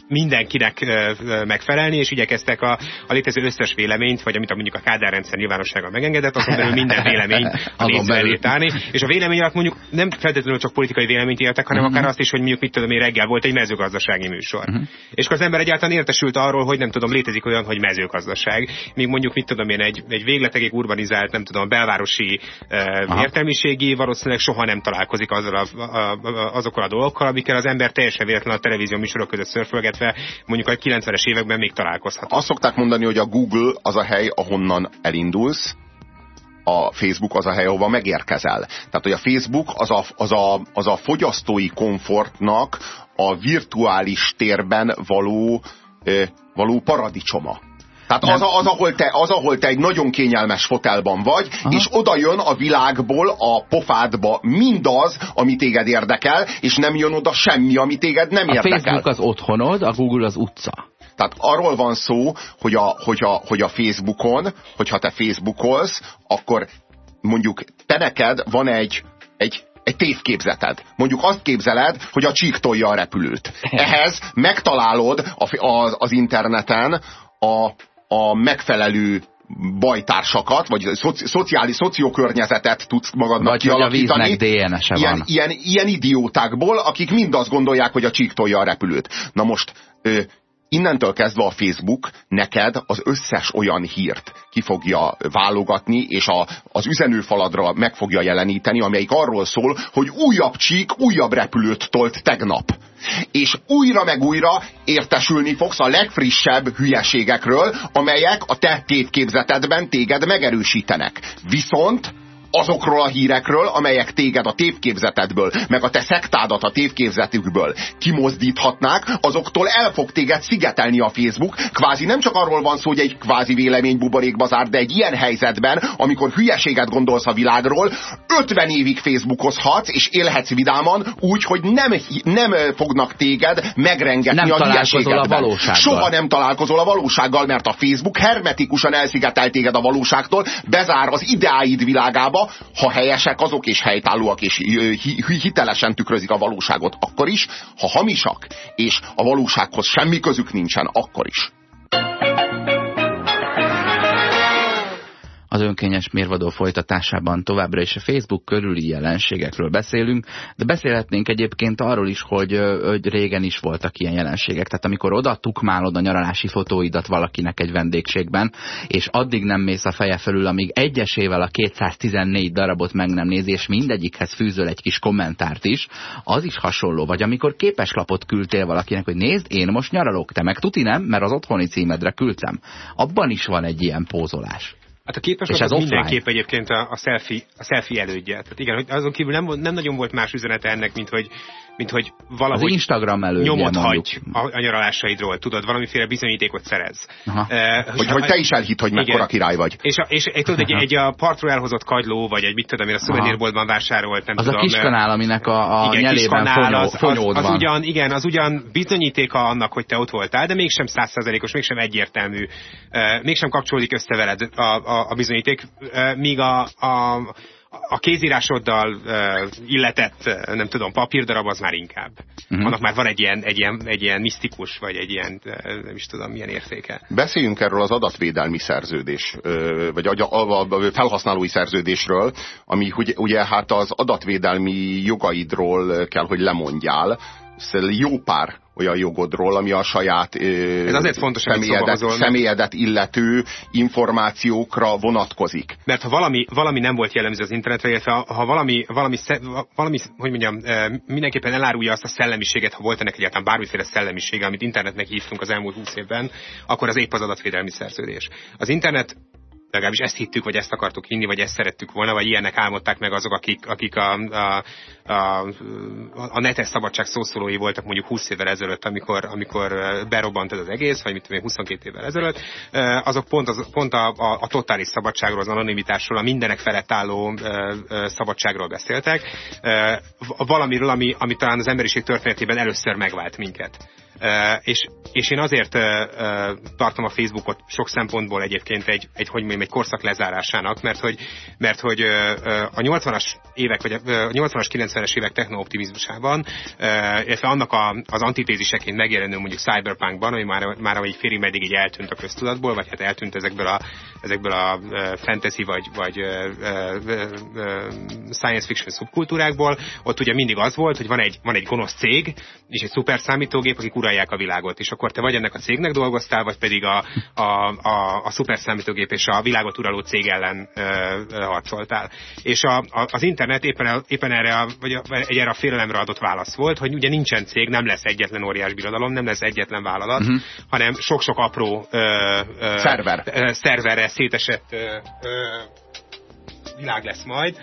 mindenkinek megfelelni, és igyekeztek a, a létező összes véleményt, vagy amit a, mondjuk a Kádár rendszer nyilvánossága megengedett, azon belül minden vélemény a néző elé tárni. És a vélemény alatt mondjuk nem feltétlenül csak politikai véleményt éltek, hanem uh -huh. akár azt is, hogy mondjuk mit tudom én reggel volt egy mezőgazdasági műsor. Uh mhm. -huh. És akkor az ember egyáltalán értesült arról, hogy nem tudom, létezik olyan, hogy mezőgazdaság. Míg mondjuk mit tudom én, egy, egy végletegig urbanizált, nem tudom, belvárosi uh, értelmiségi valószínűleg soha nem találkozik azzal a, a, a, azokkal a dolgokkal, amikkel az ember teljesen véletlenül a televízió műsorok között szörfölget, illetve mondjuk a 90-es években még találkozhat. Azt szokták mondani, hogy a Google az a hely, ahonnan elindulsz, a Facebook az a hely, ahova megérkezel. Tehát, hogy a Facebook az a, az a, az a fogyasztói komfortnak a virtuális térben való, való paradicsoma. Tehát az, az, ahol te, az, ahol te egy nagyon kényelmes fotelban vagy, Aha. és oda jön a világból a pofádba mindaz, ami téged érdekel, és nem jön oda semmi, ami téged nem a érdekel. A Facebook az otthonod, a Google az utca. Tehát arról van szó, hogy a, hogy a, hogy a Facebookon, hogyha te Facebookolsz, akkor mondjuk te neked van egy, egy egy tévképzeted. Mondjuk azt képzeled, hogy a csík tolja a repülőt. Ehhez megtalálod a, az, az interneten a, a megfelelő bajtársakat, vagy szoci, szociális szociokörnyezetet tudsz magadnak vagy kialakítani. Vagy DNS-e ilyen, van. Ilyen, ilyen idiótákból, akik mind azt gondolják, hogy a csík tolja a repülőt. Na most ö, innentől kezdve a Facebook neked az összes olyan hírt ki fogja válogatni, és a, az üzenőfaladra meg fogja jeleníteni, amelyik arról szól, hogy újabb csík, újabb repülőt tolt tegnap. És újra meg újra értesülni fogsz a legfrissebb hülyeségekről, amelyek a te tévképzetedben téged megerősítenek. Viszont azokról a hírekről, amelyek téged a tévképzetedből, meg a te szektádat a tévképzetükből kimozdíthatnák, azoktól el fog téged szigetelni a Facebook. Kvázi nem csak arról van szó, hogy egy kvázi vélemény buborékbazár, de egy ilyen helyzetben, amikor hülyeséget gondolsz a világról, 50 évig Facebookozhatsz, és élhetsz vidáman úgy, hogy nem, nem fognak téged megrengetni nem a hülyeségedben. A Soha nem találkozol a valósággal, mert a Facebook hermetikusan elszigetel téged a valóságtól, bezár az ideáid világába, ha helyesek azok, és helytállóak, és hitelesen tükrözik a valóságot, akkor is, ha hamisak, és a valósághoz semmi közük nincsen, akkor is. Az önkényes mérvadó folytatásában továbbra is a Facebook körüli jelenségekről beszélünk, de beszélhetnénk egyébként arról is, hogy, hogy régen is voltak ilyen jelenségek. Tehát amikor oda tukmálod a nyaralási fotóidat valakinek egy vendégségben, és addig nem mész a feje felül, amíg egyesével a 214 darabot meg nem nézi, és mindegyikhez fűzöl egy kis kommentárt is, az is hasonló. Vagy amikor képeslapot küldtél valakinek, hogy nézd, én most nyaralok, te meg tuti nem, mert az otthoni címedre küldtem. Abban is van egy ilyen pózolás. Hát a képes és ez mindenképp egyébként a, a, selfie, a selfie elődje. Tehát igen, hogy azon kívül nem, nem nagyon volt más üzenete ennek, mint hogy mint hogy valahogy Az Instagram elő nyomot hagy a, a nyaralásaidról, tudod, valamiféle bizonyítékot szerez. Uh, hogy, hogy te is elhitt, hogy mekkora király vagy. És, a, és egy, tudod, egy, egy a partról elhozott kagyló, vagy egy mit tudom, a szuvenírboltban vásárolt, nem az tudom. Az a kiskanál, aminek a, a igen, nyelében fonyó, az, az, az, ugyan, igen, az ugyan bizonyítéka annak, hogy te ott voltál, de mégsem százszerzelékos, mégsem egyértelmű, uh, mégsem kapcsolódik össze veled a, a, a bizonyíték, míg a, a a kézírásoddal uh, illetett, nem tudom, papírdarab az már inkább. Uh-huh. Annak már van egy ilyen, egy, ilyen, egy ilyen misztikus, vagy egy ilyen, nem is tudom, milyen értéke. Beszéljünk erről az adatvédelmi szerződés, vagy a, a, a felhasználói szerződésről, ami ugye, ugye hát az adatvédelmi jogaidról kell, hogy lemondjál. Jó pár olyan jogodról, ami a saját Ez azért fontos, személyedet, személyedet illető információkra vonatkozik. Mert ha valami, valami nem volt jellemző az internetre, illetve ha valami, valami, valami, hogy mondjam, mindenképpen elárulja azt a szellemiséget, ha volt ennek egyáltalán bármiféle szellemisége, amit internetnek hívtunk az elmúlt húsz évben, akkor az épp az adatvédelmi szerződés. Az internet legalábbis ezt hittük, vagy ezt akartuk hinni, vagy ezt szerettük volna, vagy ilyenek álmodták meg azok, akik, akik a, a, a, a netes szabadság szószólói voltak mondjuk 20 évvel ezelőtt, amikor, amikor berobbant ez az egész, vagy mit tudom 22 évvel ezelőtt, azok pont, az, pont a, a, a totális szabadságról, az anonimitásról, a mindenek felett álló szabadságról beszéltek. Valamiről, ami, ami talán az emberiség történetében először megvált minket. És, és én azért tartom a Facebookot sok szempontból egyébként egy, egy hogy mondjam, egy korszak lezárásának, mert hogy, mert hogy a 80-as évek, vagy a 80-as, 90-es évek technooptimizmusában, illetve annak a, az antitéziseként megjelenő mondjuk Cyberpunkban, ami már, már egy félig meddig így eltűnt a köztudatból, vagy hát eltűnt ezekből a, ezekből a fantasy vagy, vagy science fiction szubkultúrákból, ott ugye mindig az volt, hogy van egy, van egy gonosz cég, és egy szuper számítógép, akik uralják a világot, és akkor te vagy ennek a cégnek dolgoztál, vagy pedig a, a, a, a szuper számítógép és a világot uraló cég ellen ö, ö, harcoltál. És a, a, az internet éppen, éppen erre, a, vagy a, egy erre a félelemre adott válasz volt, hogy ugye nincsen cég, nem lesz egyetlen óriás birodalom, nem lesz egyetlen vállalat, uh-huh. hanem sok-sok apró ö, ö, Szerver. ö, szerverre szétesett ö, ö, világ lesz majd,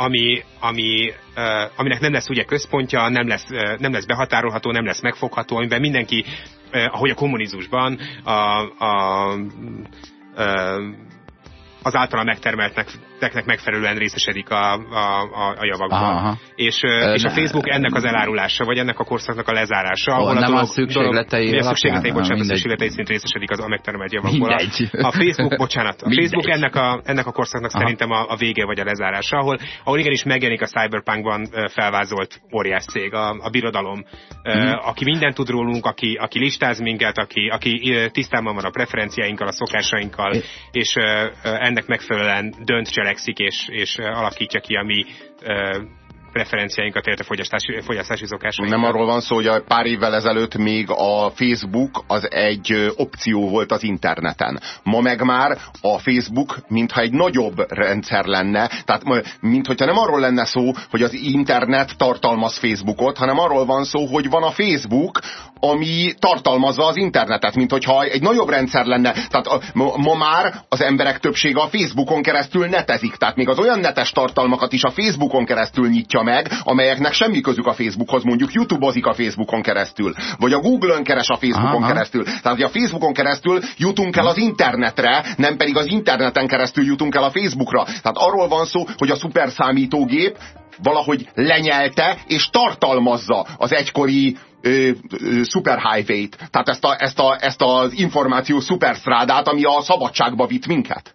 ami, ami, uh, aminek nem lesz ugye központja, nem lesz, uh, nem lesz behatárolható, nem lesz megfogható, amiben mindenki, uh, ahogy a kommunizmusban, a, a, uh, az általán megtermeltnek teknek megfelelően részesedik a, a, a, a javakban. Aha. És, Ö, és a Facebook ennek az elárulása, vagy ennek a korszaknak a lezárása. Ahol nem a, dolog, a szükségletei dolog, a szükségletei, bocsánat, a szükségletei szint részesedik az a megtermelt javakból. Mindegy. A Facebook, bocsánat, a Mindegy. Facebook ennek a, ennek a korszaknak Aha. szerintem a, a vége vagy a lezárása, ahol, ahol igenis megjelenik a Cyberpunkban felvázolt óriás cég, a, a birodalom, mm. aki mindent tud rólunk, aki, aki listáz minket, aki, aki tisztában van a preferenciáinkkal, a szokásainkkal, és ennek megfelelően dönt cselekszik cselekszik és, és alakítja ki a mi preferenciáinkat, illetve fogyasztási, fogyasztási szokásainkat. Nem arról van szó, hogy a pár évvel ezelőtt még a Facebook az egy opció volt az interneten. Ma meg már a Facebook mintha egy nagyobb rendszer lenne, tehát mintha nem arról lenne szó, hogy az internet tartalmaz Facebookot, hanem arról van szó, hogy van a Facebook, ami tartalmazza az internetet, mint hogyha egy nagyobb rendszer lenne. Tehát a, ma, ma már az emberek többsége a Facebookon keresztül netezik, tehát még az olyan netes tartalmakat is a Facebookon keresztül nyitja meg, amelyeknek semmi közük a Facebookhoz, mondjuk YouTube-ozik a Facebookon keresztül, vagy a Google-ön keres a Facebookon Aha. keresztül. Tehát, hogy a Facebookon keresztül jutunk el az internetre, nem pedig az interneten keresztül jutunk el a Facebookra. Tehát arról van szó, hogy a szuperszámítógép valahogy lenyelte és tartalmazza az egykori superhighway-t, tehát ezt, a, ezt, a, ezt az információ szuperstrádát, ami a szabadságba vitt minket.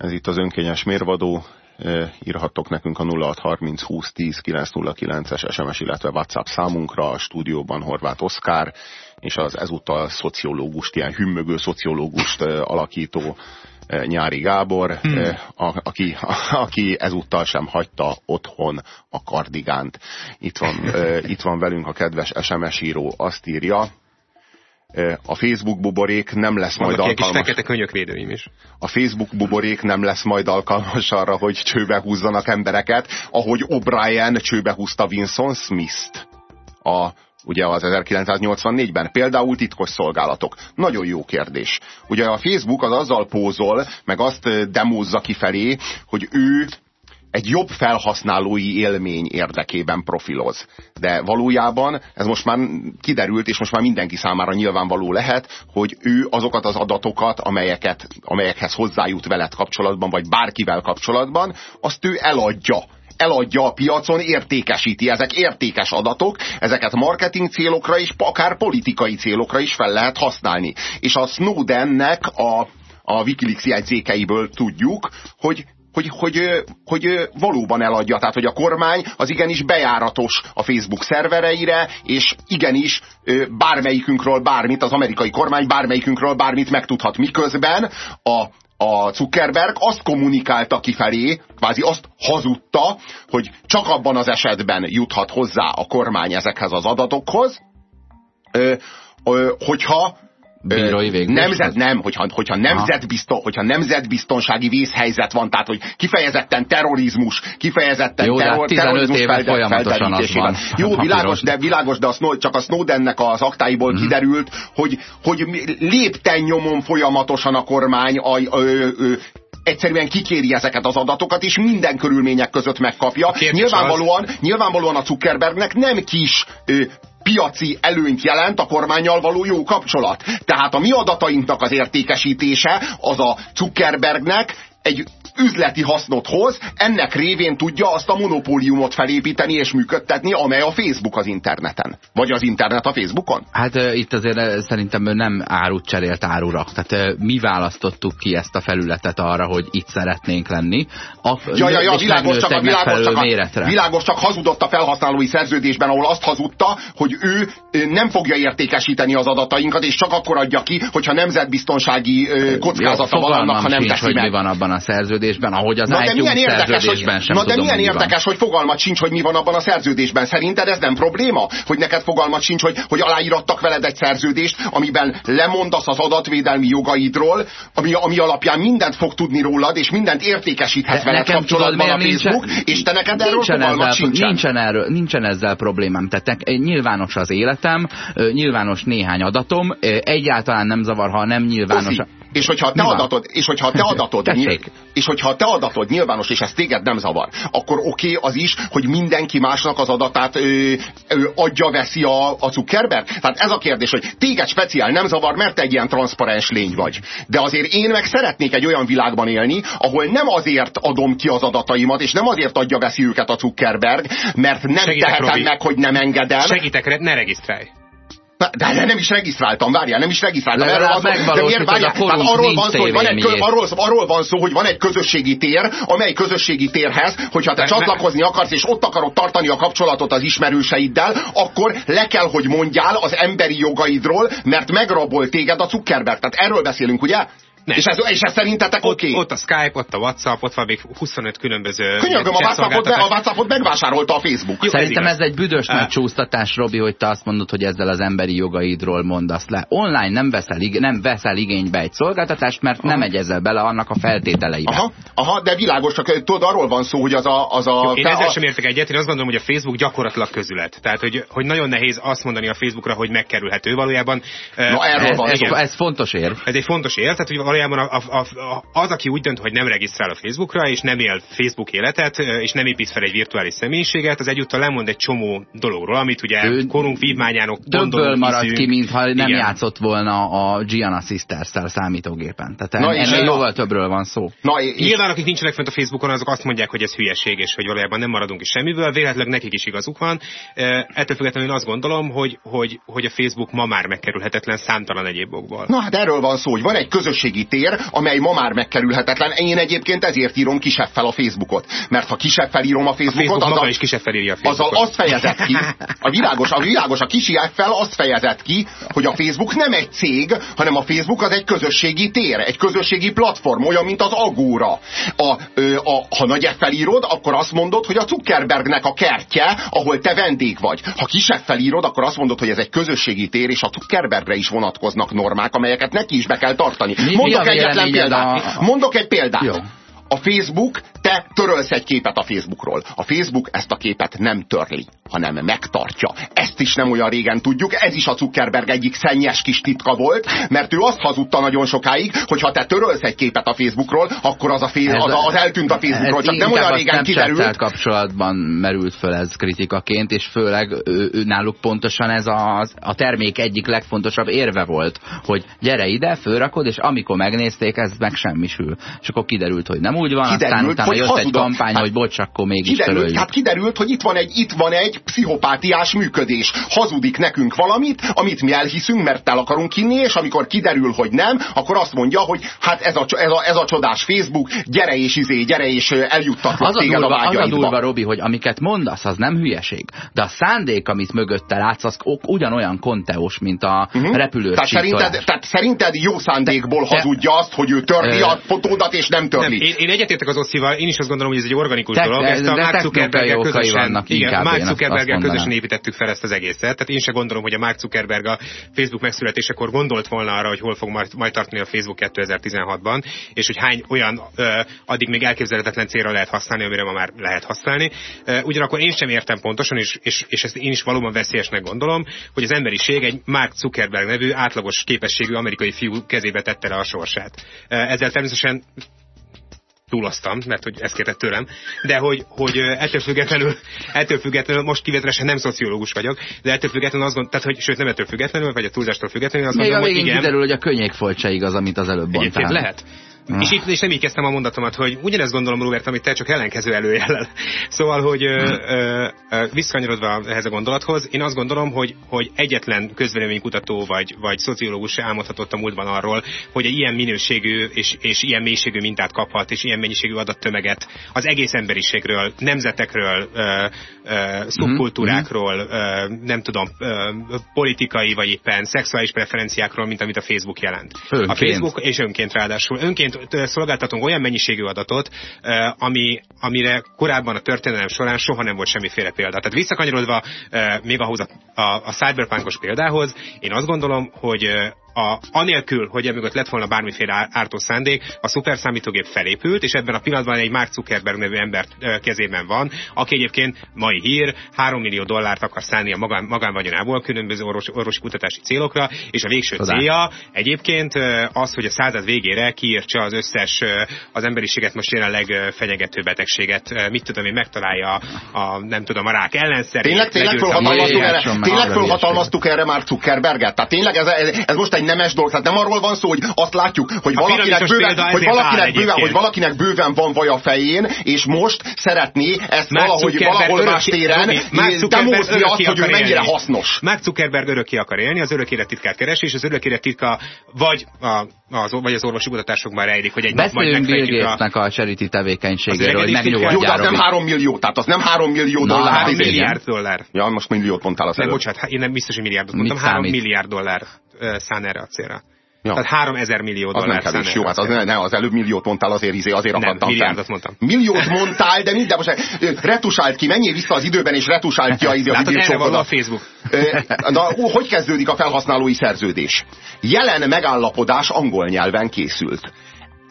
Ez itt az önkényes mérvadó. Írhattok nekünk a 0630 20 10 909-es SMS, illetve WhatsApp számunkra, a stúdióban Horváth Oszkár, és az ezúttal szociológust, ilyen hümmögő szociológust alakító Nyári Gábor, hmm. a, aki, a, aki ezúttal sem hagyta otthon a kardigánt. Itt van, itt van velünk a kedves SMS író, azt írja, a Facebook buborék nem lesz Vannak majd alkalmas. fekete könyökvédőim is. A Facebook buborék nem lesz majd alkalmas arra, hogy csőbe húzzanak embereket, ahogy O'Brien csőbe húzta Winston Smith-t. A, ugye az 1984-ben. Például titkos szolgálatok. Nagyon jó kérdés. Ugye a Facebook az azzal pózol, meg azt demózza kifelé, hogy ő egy jobb felhasználói élmény érdekében profiloz. De valójában ez most már kiderült, és most már mindenki számára nyilvánvaló lehet, hogy ő azokat az adatokat, amelyeket, amelyekhez hozzájut veled kapcsolatban, vagy bárkivel kapcsolatban, azt ő eladja eladja a piacon, értékesíti. Ezek értékes adatok, ezeket marketing célokra is, akár politikai célokra is fel lehet használni. És a Snowdennek a, a Wikileaks jegyzékeiből tudjuk, hogy hogy, hogy, hogy valóban eladja, tehát hogy a kormány az igenis bejáratos a Facebook szervereire, és igenis bármelyikünkről bármit, az amerikai kormány bármelyikünkről bármit megtudhat, miközben a, a Zuckerberg azt kommunikálta kifelé, kvázi azt hazudta, hogy csak abban az esetben juthat hozzá a kormány ezekhez az adatokhoz, hogyha bírói Nemzet, nem, hogyha, hogyha, nemzetbizton, hogyha nemzetbiztonsági vészhelyzet van, tehát hogy kifejezetten terrorizmus, kifejezetten Jó, terror, 15 terrorizmus éve az van. Jó, világos, de, világos, de a csak a Snowdennek az aktáiból mm-hmm. kiderült, hogy, hogy lépten nyomon folyamatosan a kormány a, a, a, a, egyszerűen kikéri ezeket az adatokat, és minden körülmények között megkapja. Nyilvánvalóan, nyilvánvalóan a Zuckerbergnek nem kis ö, piaci előnyt jelent a kormányjal való jó kapcsolat. Tehát a mi adatainknak az értékesítése az a Zuckerbergnek egy üzleti hasznot hoz, ennek révén tudja azt a monopóliumot felépíteni és működtetni, amely a Facebook az interneten. Vagy az internet a Facebookon? Hát uh, itt azért szerintem ő nem árut cserélt árura. Tehát uh, mi választottuk ki ezt a felületet arra, hogy itt szeretnénk lenni. A, ja, ja, ja, világos csak, a, világos, csak a, világos csak hazudott a felhasználói szerződésben, ahol azt hazudta, hogy ő nem fogja értékesíteni az adatainkat, és csak akkor adja ki, hogyha nemzetbiztonsági kockázata van annak, ha nem teszi hogy meg. mi van abban a szerződésben, ahogy az na, iTunes érdekes, szerződésben hogy, sem Na de tudom, milyen érdekes, van. hogy fogalmat sincs, hogy mi van abban a szerződésben. Szerinted ez nem probléma? Hogy neked fogalmat sincs, hogy, hogy aláírattak veled egy szerződést, amiben lemondasz az adatvédelmi jogaidról, ami, ami alapján mindent fog tudni rólad, és mindent értékesíthet veled kapcsolatban a Facebook, nincsen, és te neked erről fogalmat ezzel, sincsen. Nincsen, erről, nincsen ezzel problémám. Tehát nyilvános az életem, nyilvános néhány adatom, egyáltalán nem zavar, ha nem nyilvános. Oszi és hogyha te adatod, és hogyha te adatod, és hogyha te adatod nyilvános, és ez téged nem zavar, akkor oké okay az is, hogy mindenki másnak az adatát ö, ö, adja, veszi a, a Zuckerberg? Tehát ez a kérdés, hogy téged speciál nem zavar, mert te egy ilyen transzparens lény vagy. De azért én meg szeretnék egy olyan világban élni, ahol nem azért adom ki az adataimat, és nem azért adja, veszi őket a Zuckerberg, mert nem Segítek, tehetem Robi. meg, hogy nem engedem. Segítek, ne regisztrálj. De, de nem is regisztráltam, várjál, nem is regisztráltam. Erről az, de miért várjál? Tehát arról van, szó, hogy van egy, arról, arról van szó, hogy van egy közösségi tér, amely közösségi térhez, hogyha te de csatlakozni akarsz, és ott akarod tartani a kapcsolatot az ismerőseiddel, akkor le kell, hogy mondjál az emberi jogaidról, mert megrabol téged a Zuckerberg. Tehát erről beszélünk, ugye? Nem. És, ez, és ez szerintetek oké? Okay? Ott a Skype, ott a WhatsApp, ott van még 25 különböző Könyörgöm, a WhatsAppot, a WhatsAppot megvásárolta a Facebook. Jó, Szerintem ez, ez egy büdös nagy csúsztatás, Robi, hogy te azt mondod, hogy ezzel az emberi jogaidról mondasz le. Online nem veszel, nem veszel igénybe egy szolgáltatást, mert aha. nem egyezel bele annak a feltételeibe. Aha, aha, de világos, csak tudod, arról van szó, hogy az a... Az a Jó, én ezzel a... sem értek egyet, én azt gondolom, hogy a Facebook gyakorlatilag közület. Tehát, hogy, hogy nagyon nehéz azt mondani a Facebookra, hogy megkerülhető. Valójában... Na, erről ez, van ez, ez, fontos ér. Ez egy fontos ér, tehát hogy valójában a, a, a az, aki úgy dönt, hogy nem regisztrál a Facebookra, és nem él Facebook életet, és nem épít fel egy virtuális személyiséget, az egyúttal lemond egy csomó dologról, amit ugye ő korunk vívmányának Többből maradt ki, mintha nem Igen. játszott volna a Gianna Sisters-tel számítógépen. Tehát Na ennél jóval többről van szó. Na, és... Nyilván, akik nincsenek fent a Facebookon, azok azt mondják, hogy ez hülyeség, és hogy valójában nem maradunk is semmiből. Véletlenül nekik is igazuk van. Ettől függetlenül azt gondolom, hogy, hogy, hogy a Facebook ma már megkerülhetetlen számtalan egyéb okból. Na hát erről van szó, hogy van egy közösségi közösségi ítér, amely ma már megkerülhetetlen. Én egyébként ezért írom kisebb fel a Facebookot. Mert ha kisebb felírom a Facebookot, A Facebook maga is kisebb felírja a Facebookot. azzal azt fejezett ki, a világos, a világos, a kisi fel azt fejezett ki, hogy a Facebook nem egy cég, hanem a Facebook az egy közösségi tér, egy közösségi platform, olyan, mint az Agóra. A, ö, a, ha nagy F felírod, akkor azt mondod, hogy a Zuckerbergnek a kertje, ahol te vendég vagy. Ha kisebb felírod, akkor azt mondod, hogy ez egy közösségi tér, és a Zuckerbergre is vonatkoznak normák, amelyeket neki is be kell tartani. Mi- mi Mondok egyetlen példát. a- Mondok egy példát. Jó. A Facebook, te törölsz egy képet a Facebookról. A Facebook ezt a képet nem törli, hanem megtartja. Ezt is nem olyan régen tudjuk, ez is a Zuckerberg egyik szennyes kis titka volt, mert ő azt hazudta nagyon sokáig, hogy ha te törölsz egy képet a Facebookról, akkor az, a fél, az, az eltűnt a Facebookról. Csak nem olyan régen kiderült. kapcsolatban merült föl ez kritikaként, és főleg ő, ő, náluk pontosan ez a, a termék egyik legfontosabb érve volt, hogy gyere ide, fölrakod, és amikor megnézték, ez meg semmisül. És akkor kiderült, hogy nem úgy van, aztán Kiderült, utána hogy jött egy hazudott. kampány, Hát hogy bocs, akkor mégis Kiderült, töröljük. hát kiderült, hogy itt van, egy, itt van egy pszichopátiás működés. Hazudik nekünk valamit, amit mi elhiszünk, mert el akarunk inni, és amikor kiderül, hogy nem, akkor azt mondja, hogy hát ez a, ez a, ez a csodás Facebook, gyere és izé, gyere és eljuttatlak Az a, téged durva, a az a durva, Robi, hogy amiket mondasz, az nem hülyeség. De a szándék, amit mögötte látsz, az ok- ugyanolyan konteós, mint a uh Mhm. repülős tehát szerinted, tehát szerinted jó szándékból Te- hazudja azt, hogy ő törli a fotódat, és nem Nem, törli. én, én egyetértek az Osszival, én is azt gondolom, hogy ez egy organikus Te- dolog. Ezt a Mark Zuckerberg közösen, igen, Mark Zuckerberg közösen építettük fel ezt az egészet. Tehát én sem gondolom, hogy a Mark Zuckerberg a Facebook megszületésekor gondolt volna arra, hogy hol fog majd, majd tartani a Facebook 2016-ban, és hogy hány olyan ö, addig még elképzelhetetlen célra lehet használni, amire ma már lehet használni. Ö, ugyanakkor én sem értem pontosan, és, és, és ezt én is valóban veszélyesnek gondolom, hogy az emberiség egy Mark Zuckerberg nevű átlagos képességű amerikai fiú kezébe tette le a sorsát. Ezzel természetesen túloztam, mert hogy ezt kérte tőlem, de hogy, hogy ettől függetlenül, ettől függetlenül, most kivételesen nem szociológus vagyok, de ettől függetlenül azt gondolom, tehát, hogy sőt nem ettől függetlenül, vagy a túlzástól függetlenül, azt Még a gondolom, hogy igen, kiderül, hogy a könnyékfolt se igaz, amit az előbb Egyébként mondtál. Lehet. És itt és nem így kezdtem a mondatomat, hogy ugyanezt gondolom, Robert, amit te csak ellenkező előjellel. Szóval, hogy ö, ö, ö, visszakanyarodva ehhez a gondolathoz, én azt gondolom, hogy, hogy egyetlen közvéleménykutató vagy, vagy szociológus se álmodhatott a múltban arról, hogy egy ilyen minőségű és, és ilyen mélységű mintát kaphat, és ilyen mennyiségű adattömeget az egész emberiségről, nemzetekről, ö, ö, szubkultúrákról, ö, nem tudom, ö, politikai vagy éppen szexuális preferenciákról, mint amit a Facebook jelent. Önként. A Facebook és önként ráadásul. Önként szolgáltatunk olyan mennyiségű adatot, ami, amire korábban a történelem során soha nem volt semmiféle példa. Tehát visszakanyarodva még ahhoz a, a, a cyberpunkos példához, én azt gondolom, hogy a, anélkül, hogy emögött lett volna bármiféle ár- ártó szándék, a szuperszámítógép felépült, és ebben a pillanatban egy Mark Zuckerberg nevű ember kezében van, aki egyébként mai hír 3 millió dollárt akar szállni a magán, magánvagyonából különböző orvos, orvosi kutatási célokra, és a végső Csodás. célja egyébként az, hogy a század végére kiírtsa az összes az emberiséget most jelenleg fenyegető betegséget, mit tudom én, megtalálja a, a nem tudom, a rák ellenszerét. Tényleg, tényleg a fölhatalmaztuk erre, tényleg már fölhatalmaztuk erre már Zuckerberget? Tehát tényleg ez, ez, ez most egy nemes dolog. Tehát nem arról van szó, hogy azt látjuk, hogy A valakinek, bőven, hogy, valakinek bőven, hogy valakinek bőven van vaj a fején, és most szeretné ezt Mark valahogy Zuckerberg valahol más örökké- téren demózni azt, hogy ő mennyire élni. hasznos. Mark Zuckerberg örökké akar élni, az örök élet titkát keresi, és az örök élet titka vagy, a, az, vagy az orvosi kutatásokban rejlik, hogy egy nap majd Beszéljünk Bill megfejtjük a... Gatesnek a charity tevékenységéről, hogy öregedés Jó, megnyugodjál, az nem. 3 millió, tehát az nem 3 millió Na, dollár. 3 izé. milliárd dollár. Ja, most milliót mondtál az előbb. bocsánat, há- én nem biztos, hogy milliárdot mondtam, 3 számít? milliárd dollár szán erre a célra. Ja. Tehát 3000 millió Az dollár nem szán kevés. Jó, hát az, ne, ne, az előbb milliót mondtál, azért, izé, azért Nem, akadtam milliárdot fenn. mondtam. Milliót mondtál, de minden, most retusált ki, menjél vissza az időben, és retusált ki a, a Látod, erre való a. Facebook. Na, hogy kezdődik a felhasználói szerződés? Jelen megállapodás angol nyelven készült.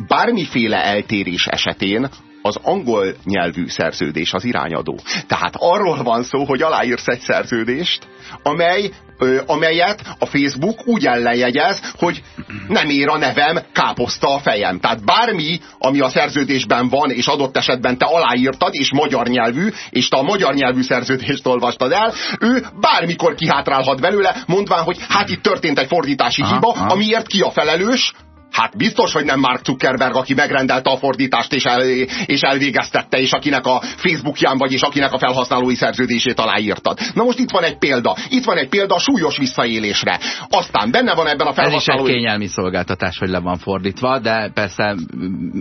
Bármiféle eltérés esetén az angol nyelvű szerződés az irányadó. Tehát arról van szó, hogy aláírsz egy szerződést, amely, ö, amelyet a Facebook úgy ellenjegyez, hogy nem ér a nevem káposzta a fejem. Tehát bármi, ami a szerződésben van, és adott esetben te aláírtad, és magyar nyelvű, és te a magyar nyelvű szerződést olvastad el, ő bármikor kihátrálhat belőle, mondván, hogy hát itt történt egy fordítási Aha, hiba, aha. amiért ki a felelős, Hát biztos, hogy nem Mark Zuckerberg, aki megrendelte a fordítást és, el, és elvégeztette, és akinek a Facebookján vagy, és akinek a felhasználói szerződését aláírtad. Na most itt van egy példa. Itt van egy példa a súlyos visszaélésre. Aztán benne van ebben a felhasználói... Ez is egy kényelmi szolgáltatás, hogy le van fordítva, de persze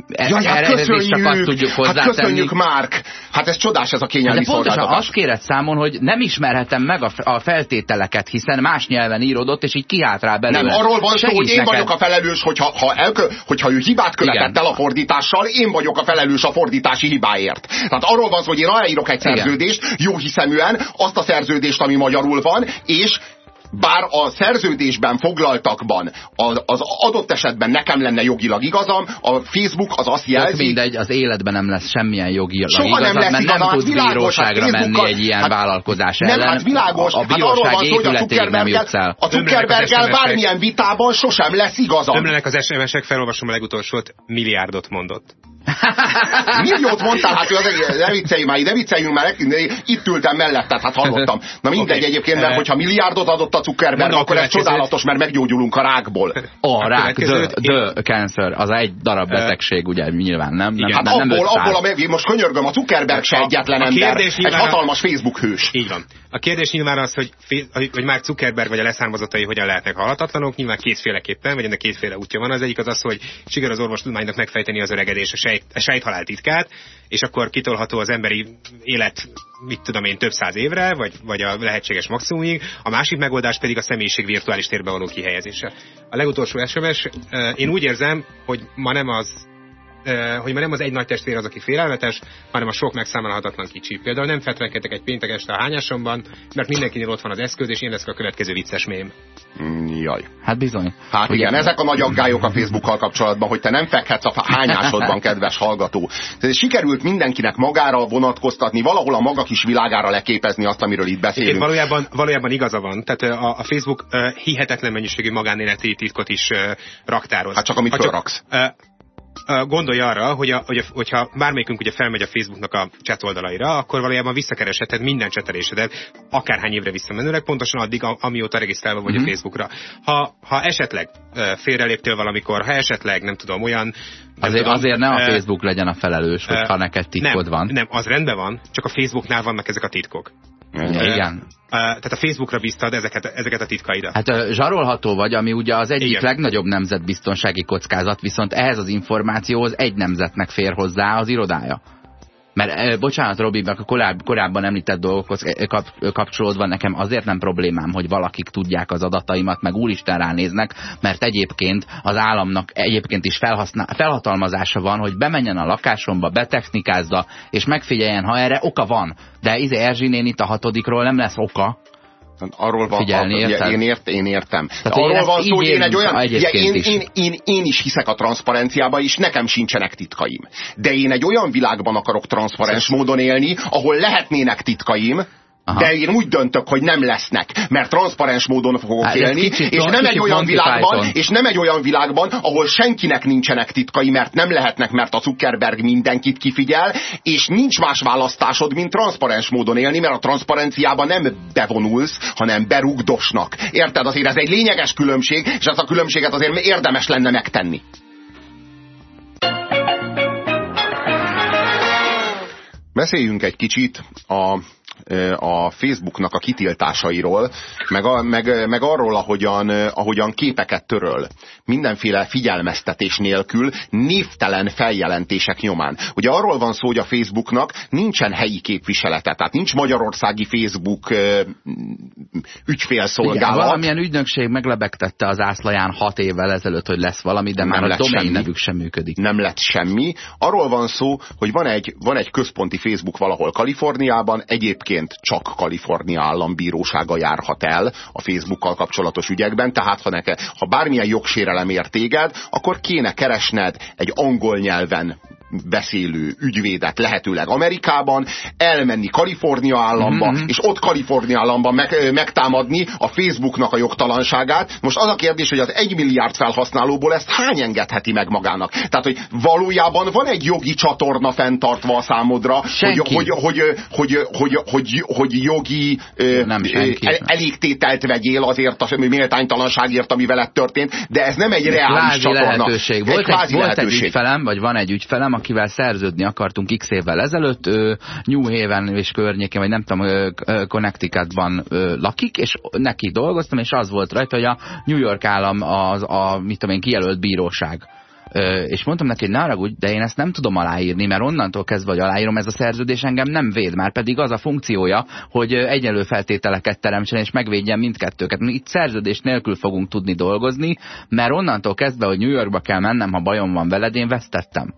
e, Jaj, hát köszönjük, csak azt tudjuk hozzátenni. Hát köszönjük, Márk! Hát ez csodás ez a kényelmi de szolgáltatás. azt kéred számon, hogy nem ismerhetem meg a, a feltételeket, hiszen más nyelven íródott, és így kiállt rá belőle. Nem, arról van szó, hogy én neked. vagyok a felelős, hogyha, ha elkö, hogyha ő hibát követett Igen. el a fordítással, én vagyok a felelős a fordítási hibáért. Tehát arról van szó, hogy én aláírok egy szerződést, jó hiszeműen, azt a szerződést, ami magyarul van, és bár a szerződésben foglaltakban az, az adott esetben nekem lenne jogilag igazam, a Facebook az azt jelzi... Tök mindegy, az életben nem lesz semmilyen jogilag Soha igazam, nem lesz mert igazam, nem hát tud világos, bíróságra hát menni egy ilyen hát, vállalkozás nem, ellen. Hát világos, a, a bíróság hát épületéig nem jutsz el. A Zuckerberggel bármilyen vitában sosem lesz igazam. Ömlenek az SMS-ek, felolvasom a legutolsót, milliárdot mondott. Milliót mondtál, hát ne vicceljünk már, ne vicceljünk már, itt ültem mellette, hát hallottam. Na mindegy okay. egyébként, mert hogyha milliárdot adott a Zuckerberg, akkor ez csodálatos, mert meggyógyulunk a rákból. A rák, the, the cancer, az egy darab betegség, ugye nyilván, nem? nem hát nem, abból, abból a, most könyörgöm, a Zuckerberg se egyetlen ember, egy hatalmas Facebook hős. Így van. A kérdés nyilván az, hogy, hogy már Zuckerberg vagy a leszármazottai hogyan lehetnek halhatatlanok, nyilván kétféleképpen, vagy ennek kétféle útja van. Az egyik az az, hogy siker az orvostudománynak megfejteni az öregedés, a, sejt, sejthalál titkát, és akkor kitolható az emberi élet, mit tudom én, több száz évre, vagy, vagy a lehetséges maximumig. A másik megoldás pedig a személyiség virtuális térbe való kihelyezése. A legutolsó SMS, én úgy érzem, hogy ma nem az hogy már nem az egy nagy testvér az, aki félelmetes, hanem a sok megszámolhatatlan kicsi. Például nem fetrenkedtek egy péntek este a hányásomban, mert mindenkinél ott van az eszköz, és én leszek a következő vicces mém. Mm, jaj. Hát bizony. Hát igen, ezek a nagy aggályok a Facebookkal kapcsolatban, hogy te nem fekhetsz a hányásodban, kedves hallgató. Tehát sikerült mindenkinek magára vonatkoztatni, valahol a maga kis világára leképezni azt, amiről itt beszélünk. Én valójában, valójában igaza van. Tehát a, a Facebook uh, hihetetlen mennyiségű magánéleti titkot is uh, raktároz. Hát csak amit ha. Csak, uh, gondolj arra, hogy a, hogy a, hogyha bármelyikünk ugye felmegy a Facebooknak a chat oldalaira, akkor valójában visszakeresheted minden csetelésedet, akárhány évre visszamenőleg, pontosan addig, amióta regisztrálva vagy mm-hmm. a mhm. Facebookra. Ha, ha esetleg félreléptél valamikor, ha esetleg, nem tudom, olyan... Nem azért, tudom, azért nem a Facebook legyen a felelős, hogyha neked titkod nem, van. Nem, az rendben van, csak a Facebooknál vannak ezek a titkok. Igen. Tehát a Facebookra bíztad ezeket, ezeket a titkaidat. Hát zsarolható vagy, ami ugye az egyik Igen. legnagyobb nemzetbiztonsági kockázat, viszont ehhez az információhoz egy nemzetnek fér hozzá az irodája. Mert, bocsánat, Robi, a koráb, korábban említett dolgokhoz kap, kapcsolódva nekem azért nem problémám, hogy valakik tudják az adataimat, meg úristen ránéznek, mert egyébként az államnak egyébként is felhatalmazása van, hogy bemenjen a lakásomba, betechnikázza, és megfigyeljen, ha erre oka van. De izé Erzsinén itt a hatodikról nem lesz oka, Arról van, Figyelni, a, érted? Én, ért, én értem. Tehát arról van szó, hogy én egy olyan... Ugye, én, is. Én, én, én is hiszek a transzparenciába, és nekem sincsenek titkaim. De én egy olyan világban akarok transzparens módon élni, ahol lehetnének titkaim, Aha. De én úgy döntök, hogy nem lesznek, mert transzparens módon fogok hát élni, kicsit, és nem egy olyan világban, és nem egy olyan világban, ahol senkinek nincsenek titkai, mert nem lehetnek, mert a Zuckerberg mindenkit kifigyel, és nincs más választásod, mint transzparens módon élni, mert a transzparenciában nem bevonulsz, hanem berugdosnak. Érted? Azért ez egy lényeges különbség, és ezt a különbséget azért érdemes lenne megtenni. Beszéljünk egy kicsit a a Facebooknak a kitiltásairól, meg, a, meg, meg arról, ahogyan, ahogyan képeket töröl. Mindenféle figyelmeztetés nélkül, névtelen feljelentések nyomán. Ugye arról van szó, hogy a Facebooknak nincsen helyi képviselete, tehát nincs magyarországi Facebook ügyfélszolgálat. Igen, valamilyen ügynökség meglebegtette az ászlaján hat évvel ezelőtt, hogy lesz valami, de nem már a domain nevük sem működik. Nem lett semmi. Arról van szó, hogy van egy, van egy központi Facebook valahol Kaliforniában, egyébként egyébként csak Kalifornia állambírósága járhat el a Facebookkal kapcsolatos ügyekben, tehát ha, neke, ha bármilyen jogsérelem ér téged, akkor kéne keresned egy angol nyelven beszélő ügyvédet lehetőleg Amerikában, elmenni Kalifornia államba, mm-hmm. és ott Kalifornia államban meg, megtámadni a Facebooknak a jogtalanságát. Most az a kérdés, hogy az egy milliárd felhasználóból ezt hány engedheti meg magának? Tehát, hogy valójában van egy jogi csatorna fenntartva a számodra, hogy, hogy, hogy, hogy, hogy, hogy, hogy jogi nem el, elégtételt vegyél azért a méltánytalanságért, ami veled történt, de ez nem egy reális csatorna. Lehetőség. Volt, egy, egy, volt lehetőség. egy ügyfelem, vagy van egy ügyfelem, akivel szerződni akartunk x évvel ezelőtt, ő New Haven és környékén, vagy nem tudom, Connecticutban lakik, és neki dolgoztam, és az volt rajta, hogy a New York állam az a, mit tudom én, kijelölt bíróság és mondtam neki, hogy ne haragudj, de én ezt nem tudom aláírni, mert onnantól kezdve, hogy aláírom, ez a szerződés engem nem véd, már pedig az a funkciója, hogy egyenlő feltételeket teremtsen és megvédjen mindkettőket. Itt szerződés nélkül fogunk tudni dolgozni, mert onnantól kezdve, hogy New Yorkba kell mennem, ha bajom van veled, én vesztettem.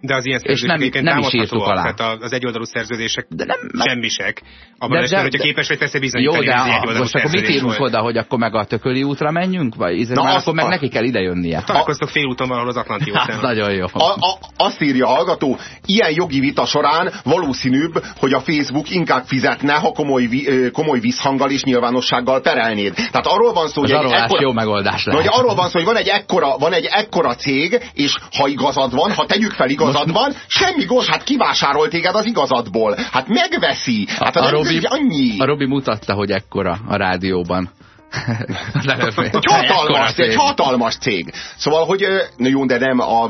De az ilyen és nem, nem is írtuk alá. Tehát az egyoldalú szerződések de nem, semmisek. Abban de, esetben, hogyha képes vagy persze bizonyítani, Jó, de a, most akkor mit írunk volt. oda, hogy akkor meg a tököli útra menjünk? Vagy izé, Na, azt, akkor meg a... neki kell idejönnie. Találkoztok félúton valahol az Atlanti. Hát, nagyon jó. A, a, azt írja a hallgató, ilyen jogi vita során valószínűbb, hogy a Facebook inkább fizetne, ha komoly, komoly visszhanggal és nyilvánossággal perelnéd. Tehát arról van szó, hogy egy ekkora, jó megoldás lehet. Hogy arról van szó, hogy van egy ekkora, van egy ekkora cég, és ha igazad van, ha tegyük fel igazad van, semmi gond, hát kivásárolt téged az igazadból. Hát megveszi. Hát a, a, Robi, annyi. a Robi mutatta, hogy ekkora a rádióban. egy hatalmas, egy hatalmas cég. Szóval, hogy jó, de nem, a,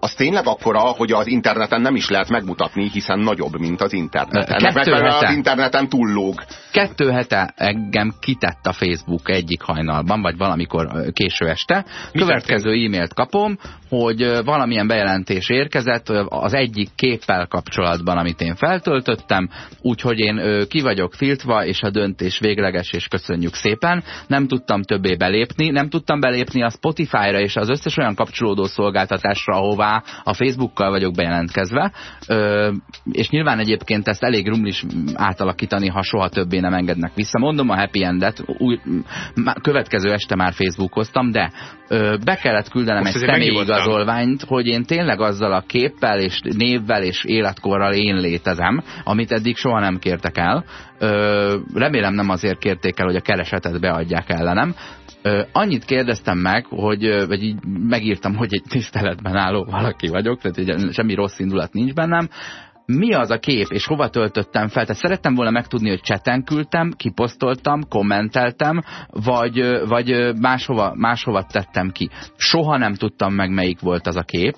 az tényleg akkora, hogy az interneten nem is lehet megmutatni, hiszen nagyobb, mint az internet. Ennek hete, az interneten túllóg. Kettő hete engem kitett a Facebook egyik hajnalban, vagy valamikor késő este. Mi Következő e-mailt kapom, hogy valamilyen bejelentés érkezett az egyik képpel kapcsolatban, amit én feltöltöttem, úgyhogy én ki vagyok filtva, és a döntés végleges, és köszönjük szépen nem tudtam többé belépni, nem tudtam belépni a Spotify-ra és az összes olyan kapcsolódó szolgáltatásra, ahová a Facebookkal vagyok bejelentkezve, ö, és nyilván egyébként ezt elég rumlis átalakítani, ha soha többé nem engednek vissza. Mondom a happy endet, új, következő este már Facebookoztam, de ö, be kellett küldenem Most egy személyigazolványt, hogy én tényleg azzal a képpel és névvel és életkorral én létezem, amit eddig soha nem kértek el. Ö, remélem nem azért kérték el, hogy a keresetet beadják ellenem. Ö, annyit kérdeztem meg, hogy, vagy így megírtam, hogy egy tiszteletben álló valaki vagyok, tehát hogy semmi rossz indulat nincs bennem, mi az a kép, és hova töltöttem fel. Tehát szerettem volna megtudni, hogy cseten küldtem, kiposztoltam, kommenteltem, vagy, vagy máshova, máshova tettem ki. Soha nem tudtam meg, melyik volt az a kép,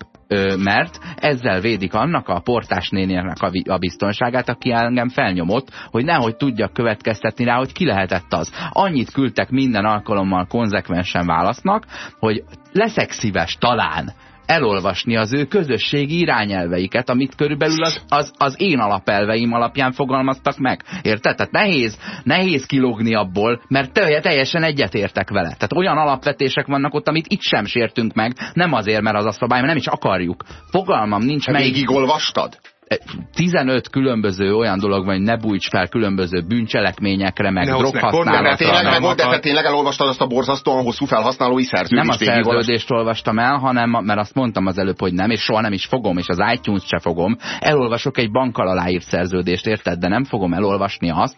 mert ezzel védik annak a portás nénének a biztonságát, aki engem felnyomott, hogy nehogy tudjak következtetni rá, hogy ki lehetett az. Annyit küldtek minden alkalommal konzekvensen válasznak, hogy leszek szíves talán elolvasni az ő közösségi irányelveiket, amit körülbelül az, az, az én alapelveim alapján fogalmaztak meg. Érted? Tehát nehéz, nehéz kilógni abból, mert teljesen egyetértek vele. Tehát olyan alapvetések vannak ott, amit itt sem sértünk meg, nem azért, mert az a szabály, mert nem is akarjuk. Fogalmam nincs meg. Végig olvastad? 15 különböző olyan dolog van, hogy ne bújts fel különböző bűncselekményekre, meg droghasználatra. Tényleg, meg, de te tényleg elolvastad azt a borzasztóan hosszú felhasználói szerződést? Nem a szerződést olvastam el, hanem, mert azt mondtam az előbb, hogy nem, és soha nem is fogom, és az iTunes se fogom. Elolvasok egy bankkal aláírt szerződést, érted? De nem fogom elolvasni azt,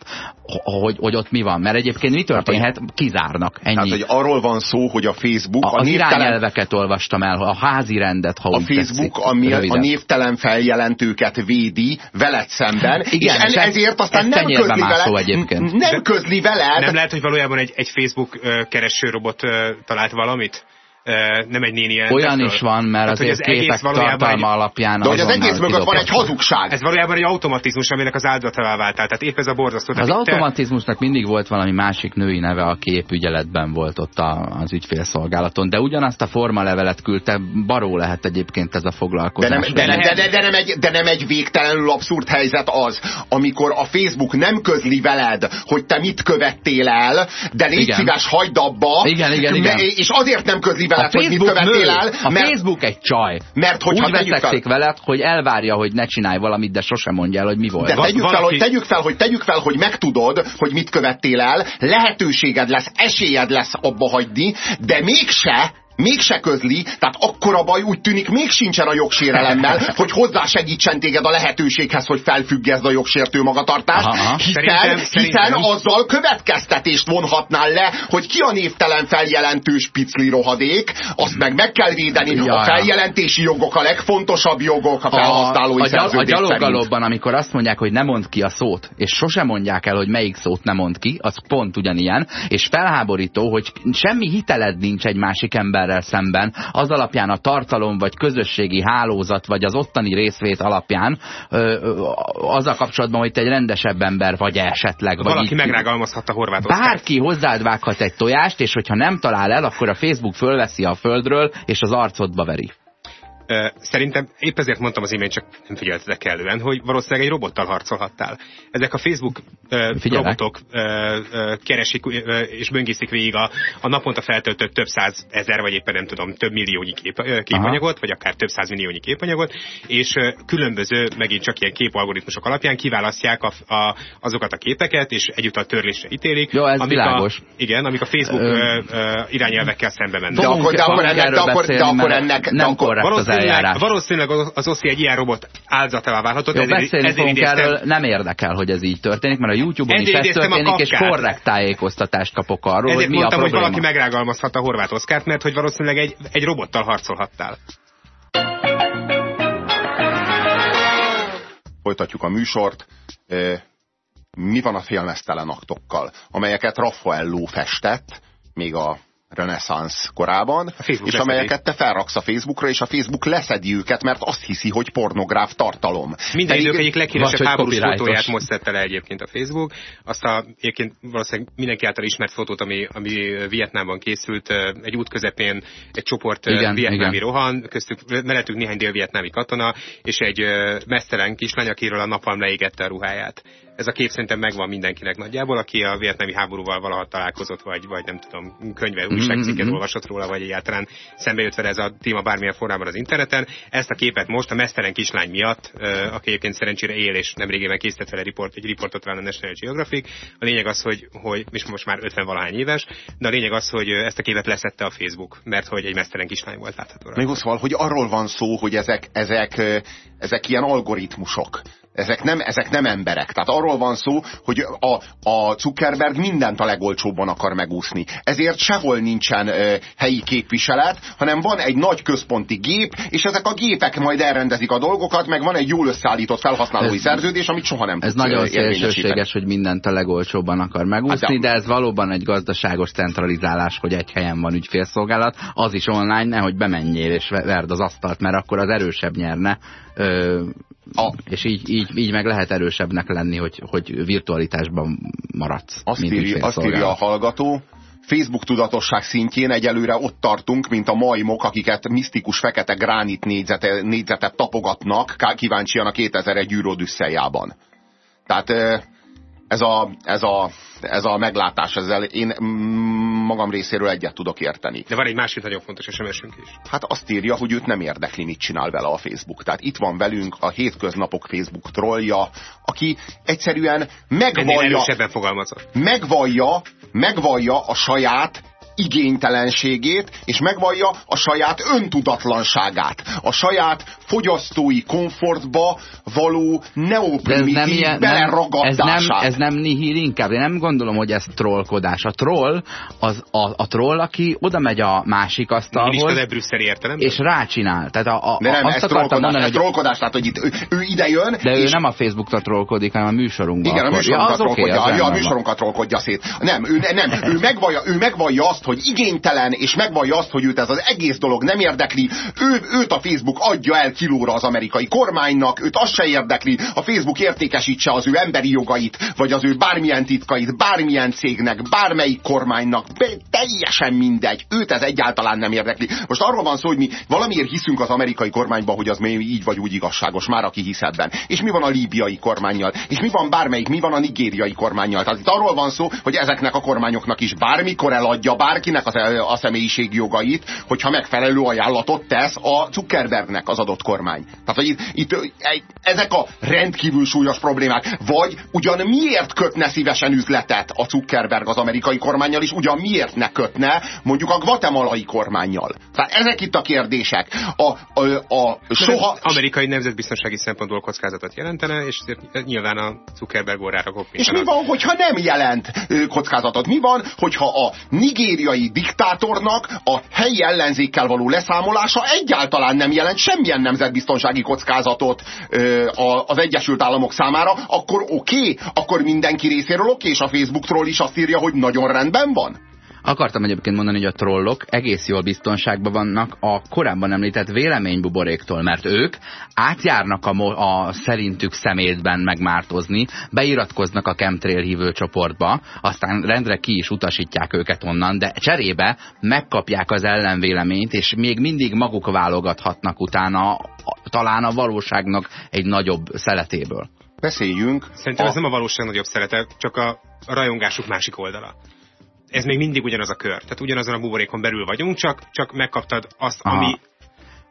hogy, hogy ott mi van. Mert egyébként mi történhet? Kizárnak. Ennyi. Tehát, hogy arról van szó, hogy a Facebook... A, a az névtelen... irányelveket olvastam el, a házi rendet, ha A Facebook, tetszik, ami a névtelen feljelentőket védi veled szemben, Igen, és en, ezért aztán nem közli veled, egyébként. nem közli veled. Nem lehet, hogy valójában egy, egy Facebook keresőrobot talált valamit? Nem egy néni Olyan is van, mert hát, azért az képek tartalma egy... alapján De hogy az egész mögött van egy hazugság. Ez valójában egy automatizmus, aminek az áldozatává váltál. Tehát épp ez a borzasztó. Az automatizmusnak te... mindig volt valami másik női neve, aki épp ügyeletben volt ott a, az ügyfélszolgálaton. De ugyanazt a formalevelet küldte, baró lehet egyébként ez a foglalkozás. De nem, de, de, de, de, nem egy, de nem egy végtelenül abszurd helyzet az, amikor a Facebook nem közli veled, hogy te mit követtél el, de légy igen. szíves, hagyd abba, igen, igen, igen. és azért nem közli veled, hogy mit követél el. A mert, Facebook egy csaj. Mert hogy Úgy veszekszik fel, veled, hogy elvárja, hogy ne csinálj valamit, de sosem mondja el, hogy mi volt. De tegyük, fel, hogy, tegyük, fel, hogy tegyük fel, hogy megtudod, hogy mit követtél el, lehetőséged lesz, esélyed lesz abba hagyni, de mégse mégse közli, tehát akkora baj úgy tűnik még sincsen a jogsérelemmel, hogy hozzásegítsen téged a lehetőséghez, hogy felfüggezd a jogsértő magatartást, Aha, hiszen, Szerintem- hiszen szerintem- azzal következtetést vonhatnál le, hogy ki a névtelen feljelentő spicli rohadék, azt meg meg kell védeni, Ja, a feljelentési jogok a legfontosabb jogok a felhasználói a, a szerint. gyaloggalobban, amikor azt mondják, hogy ne mond ki a szót, és sosem mondják el, hogy melyik szót ne mond ki, az pont ugyanilyen, és felháborító, hogy semmi hiteled nincs egy másik emberrel szemben, az alapján a tartalom, vagy közösségi hálózat, vagy az ottani részvét alapján, ö, azzal kapcsolatban, hogy te egy rendesebb ember vagy esetleg. Vagy Valaki így- megrágalmazhatta Horváth Oszkárt. Bárki hozzád vághat egy tojást, és hogyha nem talál el, akkor a Facebook fölveszi a földről, és az arcodba veri. Szerintem épp ezért mondtam az imént, csak nem figyeltetek kellően, hogy valószínűleg egy robottal harcolhattál. Ezek a Facebook Figyelek. robotok keresik és böngészik végig a, a naponta feltöltött több száz ezer, vagy éppen nem tudom, több milliónyi kép, képanyagot, vagy akár több száz milliónyi képanyagot, és különböző, megint csak ilyen képalgoritmusok alapján kiválasztják a, a, azokat a képeket, és egyúttal törlésre ítélik. Jó, ez amik világos. A, igen, amik a Facebook Ö, ö, irányelvekkel szembe mennek. De akkor- de akkor ennek- de akkor- de akkor ennek- de nem akkor- korrekt az eljárás. valószínűleg az- Oszi egy ilyen robot áldozatává válhatott. Jó, ezért, beszélni ezért fogunk idéztem- erről, nem érdekel, hogy ez így történik, mert a YouTube-on is ez a történik, és korrekt tájékoztatást kapok arról, Ezért hogy mi a mondtam, hogy probléma. valaki megrágalmazhatta a horvát Oszkárt, mert hogy valószínűleg egy, egy robottal harcolhattál. Folytatjuk a műsort. Mi van a félmeztelen aktokkal, amelyeket Raffaello festett, még a reneszánsz korában, Facebook és leszedi. amelyeket te felraksz a Facebookra, és a Facebook leszedi őket, mert azt hiszi, hogy pornográf tartalom. Minden idők egyik leghíresebb háborús fotóját most szedte le egyébként a Facebook. Azt a egyébként valószínűleg mindenki által ismert fotót, ami, ami Vietnámban készült, egy út közepén egy csoport Igen, vietnámi igen. rohan, köztük mellettük néhány dél-vietnámi katona, és egy mesztelen kislány, akiről a napalm leégette a ruháját. Ez a kép szerintem megvan mindenkinek nagyjából, aki a vietnámi háborúval valaha találkozott, vagy, vagy nem tudom, könyve, újságcikket mhm. olvasott róla, vagy egyáltalán szembe jött vele ez a téma bármilyen formában az interneten. Ezt a képet most a mesztelen kislány miatt, aki egyébként szerencsére él, és nemrégében készített vele riport, egy riportot vele a National Geographic. A lényeg az, hogy, hogy és most már 50 valahány éves, de a lényeg az, hogy ezt a képet leszette a Facebook, mert hogy egy mesztelen kislány volt látható. rajta. Még szóval, hogy arról van szó, hogy ezek, ezek, ezek ilyen algoritmusok. Ezek nem, ezek nem emberek. Tehát arról van szó, hogy a, a Zuckerberg mindent a legolcsóbban akar megúszni. Ezért sehol nincsen ö, helyi képviselet, hanem van egy nagy központi gép, és ezek a gépek majd elrendezik a dolgokat, meg van egy jól összeállított felhasználói Ez- szerződés, amit soha nem Ez nagyon szélsőséges, hogy mindent a legolcsóbban akar megúszni, Hát de- ez valóban egy gazdaságos centralizálás, hogy egy helyen van ügyfélszolgálat, az is online, nehogy bemenjél és ve- verd az asztalt, mert akkor az erősebb nyerne, ö, A- és így, így, így meg lehet erősebbnek lenni, hogy, hogy virtualitásban maradsz, Azt írja, azt írja a hallgató, Facebook tudatosság szintjén egyelőre ott tartunk, mint a majmok, akiket misztikus fekete gránit négyzete, négyzetet tapogatnak, kíváncsian a 2001 űrodüsszeljában. Tehát ez a, ez, a, ez a meglátás, ezzel én mm, magam részéről egyet tudok érteni. De van egy másik nagyon fontos SMS-ünk is. Hát azt írja, hogy őt nem érdekli, mit csinál vele a Facebook. Tehát itt van velünk a hétköznapok Facebook trollja, aki egyszerűen megvallja, megvallja, megvallja a saját igénytelenségét, és megvallja a saját öntudatlanságát, a saját fogyasztói komfortba való neoprimitív nem, ez, beleragadását. nem, ez nem nihil inkább. Én nem gondolom, hogy ez trollkodás. A troll, az, a, a troll, aki oda megy a másik asztalhoz, és rácsinál. Tehát a, a, De nem, azt ez trollkodás, mondani, ez hogy trollkodás, tehát hogy itt ő, ő ide jön, de ő és nem a Facebookra trollkodik, hanem a műsorunkban. Igen, a műsorunkat az oké, trollkodja, az ja, a műsorunkat trollkodja szét. Nem, ő, ne- nem, ő, megvallja, ő megvallja azt, hogy igénytelen, és megvallja azt, hogy őt ez az egész dolog nem érdekli. Ő, őt a Facebook adja el kilóra az amerikai kormánynak, őt az se érdekli, a Facebook értékesítse az ő emberi jogait, vagy az ő bármilyen titkait, bármilyen cégnek, bármelyik kormánynak, be, teljesen mindegy. Őt ez egyáltalán nem érdekli. Most arról van szó, hogy mi valamiért hiszünk az amerikai kormányba, hogy az még így vagy úgy igazságos, már aki hisz ebben. És mi van a líbiai kormányjal? És mi van bármelyik, mi van a nigériai kormányjal? Tehát itt arról van szó, hogy ezeknek a kormányoknak is bármikor eladja, bármikor bárkinek az, a személyiség jogait, hogyha megfelelő ajánlatot tesz a Zuckerbergnek az adott kormány. Tehát, hogy itt, itt ezek a rendkívül súlyos problémák. Vagy ugyan miért kötne szívesen üzletet a Zuckerberg az amerikai kormányjal, és ugyan miért ne kötne mondjuk a guatemalai kormányjal. Tehát ezek itt a kérdések. A, a, a soha... Amerikai nemzetbiztonsági szempontból kockázatot jelentene, és nyilván a Zuckerberg órára. És mi van, hogyha nem jelent kockázatot? Mi van, hogyha a nigériai diktátornak a helyi ellenzékkel való leszámolása egyáltalán nem jelent semmilyen nemzetbiztonsági kockázatot az Egyesült Államok számára, akkor oké, okay, akkor mindenki részéről oké, okay, és a Facebookról is azt írja, hogy nagyon rendben van? Akartam egyébként mondani, hogy a trollok egész jól biztonságban vannak a korábban említett véleménybuboréktól, mert ők átjárnak a, a szerintük szemétben megmártozni, beiratkoznak a chemtrail hívő csoportba, aztán rendre ki is utasítják őket onnan, de cserébe megkapják az ellenvéleményt, és még mindig maguk válogathatnak utána talán a valóságnak egy nagyobb szeletéből. Beszéljünk. Szerintem a... ez nem a valóság nagyobb szerete, csak a rajongásuk másik oldala ez még mindig ugyanaz a kör. Tehát ugyanazon a buborékon belül vagyunk, csak, csak megkaptad azt, Aha. ami,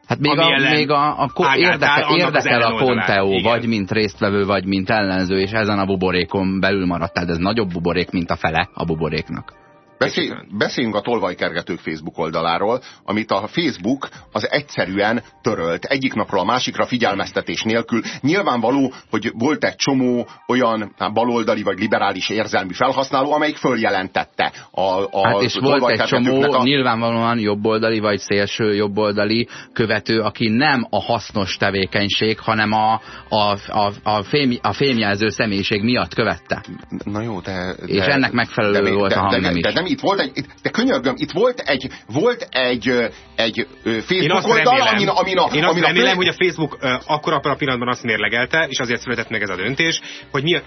Hát még a, még a, a érdekel, érdekel a Conteo, vagy mint résztvevő, vagy mint ellenző, és ezen a buborékon belül maradtál, de ez nagyobb buborék, mint a fele a buboréknak. Beszél, beszéljünk a tolvajkergetők Facebook oldaláról, amit a Facebook az egyszerűen törölt. Egyik napról a másikra figyelmeztetés nélkül. Nyilvánvaló, hogy volt egy csomó olyan hát, baloldali vagy liberális érzelmi felhasználó, amelyik följelentette a, a Hát és volt egy csomó a... nyilvánvalóan jobboldali vagy szélső jobboldali követő, aki nem a hasznos tevékenység, hanem a, a, a, a, fém, a fémjelző személyiség miatt követte. Na jó, de... de és ennek megfelelő de, volt de, a hang de, de, de, de, nem, itt volt egy, de könyörgöm, itt volt egy, volt egy, egy Facebook oldal, amin, amin a... Én azt amin remélem, a hogy a Facebook uh, akkor abban a pillanatban azt mérlegelte, és azért született meg ez a döntés, hogy mi,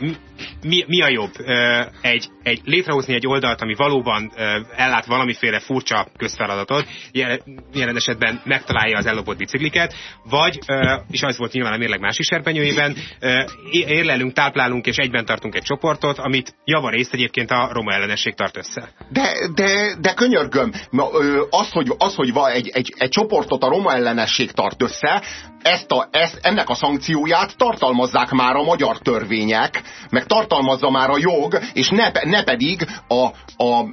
mi, mi a jobb uh, egy, egy, létrehozni egy oldalt, ami valóban uh, ellát valamiféle furcsa közfeladatot, jelen, jelen esetben megtalálja az ellopott bicikliket, vagy, uh, és az volt nyilván a mérleg másik serpenyőjében, uh, érlelünk, táplálunk és egyben tartunk egy csoportot, amit javarészt egyébként a roma ellenesség tart össze. De, de, de könyörgöm, az, hogy, az, hogy egy, egy, egy csoportot a roma ellenesség tart össze, ezt a, ezt, ennek a szankcióját tartalmazzák már a magyar törvények, meg tartalmazza már a jog, és ne, ne pedig a, a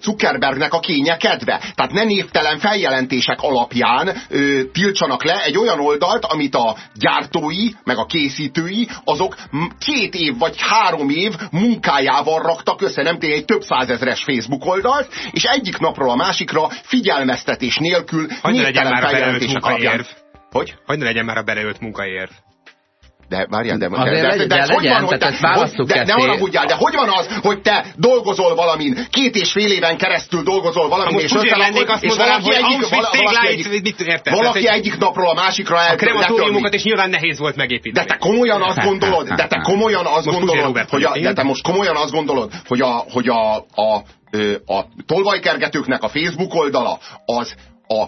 Zuckerbergnek a kénye kedve. Tehát ne névtelen feljelentések alapján ö, tiltsanak le egy olyan oldalt, amit a gyártói, meg a készítői, azok két év vagy három év munkájával raktak össze, nem tényleg egy több százezres Facebook oldalt, és egyik napról a másikra figyelmeztetés nélkül Hogy névtelen feljelentések alapján. Hogy? Hogy ne legyen már a beleölt munkaérv? De várjál, de, de, de, de, de, de hogy van, hogy te, hogy, de, ne haragudjál, de hogy van az, hogy te dolgozol valamin, két és fél éven keresztül dolgozol valamin, és összelakod, és valaki egyik, valaki egyik napról a másikra el. A krematóriumokat is nyilván nehéz volt megépíteni. De te komolyan azt gondolod, de te komolyan azt gondolod, hogy a, de te most komolyan azt gondolod, hogy a, hogy a, a, a tolvajkergetőknek a Facebook oldala az a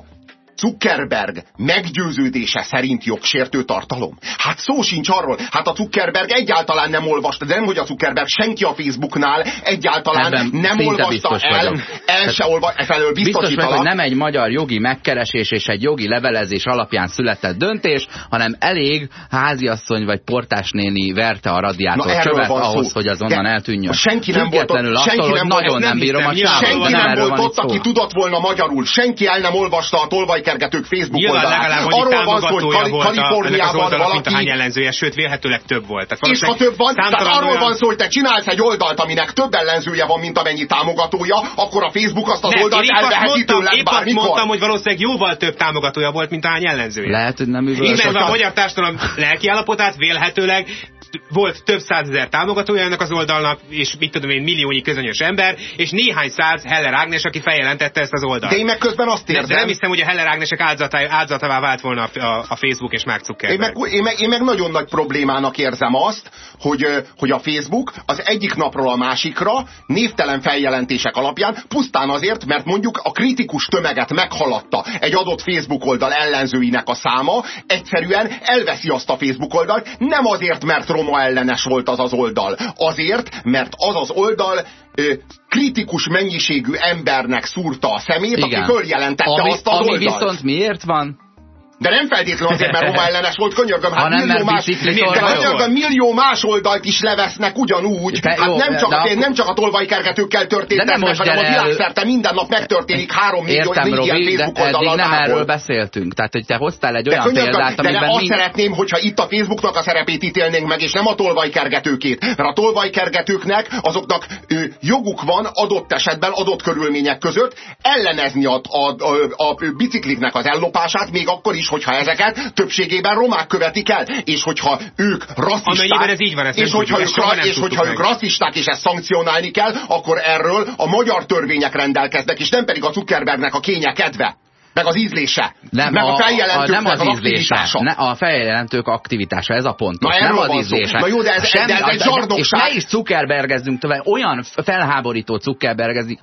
Zuckerberg meggyőződése szerint jogsértő tartalom? Hát szó sincs arról. Hát a Zuckerberg egyáltalán nem olvasta, de nem, hogy a Zuckerberg senki a Facebooknál egyáltalán Ebben nem olvasta el, vagyok. el se olva, efelől Biztos meg, hogy nem egy magyar jogi megkeresés és egy jogi levelezés alapján született döntés, hanem elég háziasszony vagy portásnéni verte a radiátor csövet ahhoz, szó. hogy azonnan eltűnjön. Senki nem volt ott, attól, senki nem nagyon nem, nem bírom a Senki nem volt ott, aki tudott volna magyarul. Senki el nem olvasta a tolvaj kergetők Facebook Nyilván oldalát. Arról van szó, hogy Kal Kaliforniában valaki... Mint a hány ellenzője, sőt vélhetőleg több volt. Tehát és ha több van, tehát arról olyan... van szó, hogy te csinálsz egy oldalt, aminek több ellenzője van, mint amennyi támogatója, akkor a Facebook azt az nem, oldalt elveheti tőled épp bármikor. Épp mondtam, hogy valószínűleg jóval több támogatója volt, mint a hány ellenzője. Lehet, hogy nem üvölt. a magyar társadalom lelki állapotát vélhetőleg volt több százezer támogatója ennek az oldalnak, és mit tudom én, milliónyi közönyös ember, és néhány száz Heller Ágnes, aki feljelentette ezt az oldalt. De én meg közben azt érzem. De nem hiszem, hogy a Heller Ágnesek áldozatává vált volna a, a Facebook és Mark Zuckerberg. Én meg, én, meg, én meg nagyon nagy problémának érzem azt, hogy, hogy a Facebook az egyik napról a másikra névtelen feljelentések alapján pusztán azért, mert mondjuk a kritikus tömeget meghaladta egy adott Facebook oldal ellenzőinek a száma, egyszerűen elveszi azt a Facebook oldalt, nem azért, mert roma ellenes volt az az oldal. Azért, mert az az oldal ö, kritikus mennyiségű embernek szúrta a szemét, Igen. aki följelentette ami, azt az ami oldalt. viszont miért van? De nem feltétlenül azért, mert roma ellenes volt, könyörgöm, hát Hanem, millió más, de volt. könyörgöm, millió más oldalt is levesznek ugyanúgy. De hát jó, nem, csak de a, nem csak a tolvajkergetőkkel történt De nem most hanem a világszerte minden nap megtörténik három négy, Értem, négy ilyen de Facebook eddig oldal nem erről beszéltünk. Tehát, hogy te hoztál egy De olyan példát, de amiben azt mind... szeretném, hogyha itt a Facebooknak a szerepét ítélnénk meg, és nem a tolvajkergetőkét. Mert a tolvajkergetőknek azoknak ö, joguk van adott esetben, adott körülmények között ellenezni a, a, a, a bicikliknek az ellopását, még akkor is, hogyha ezeket többségében romák követik el. És hogyha ők rasszisták, ez így van, ezt és hogyha, tudjuk, ők, ra- és hogyha ők meg. rasszisták, és ezt szankcionálni kell, akkor erről a magyar törvények rendelkeznek, és nem pedig a Zuckerbergnek a kénye kedve. Meg az ízlése. Nem, meg a, a, a, feljelentőknek nem az, az ízlése. Ne, a feljelentők aktivitása, ez a pont. Na, nem az ízlése. Na jó, de ez- de ez egy És zsarnokság. ne is Zuckerbergezzünk tovább. Olyan felháborító Zuckerbergezik.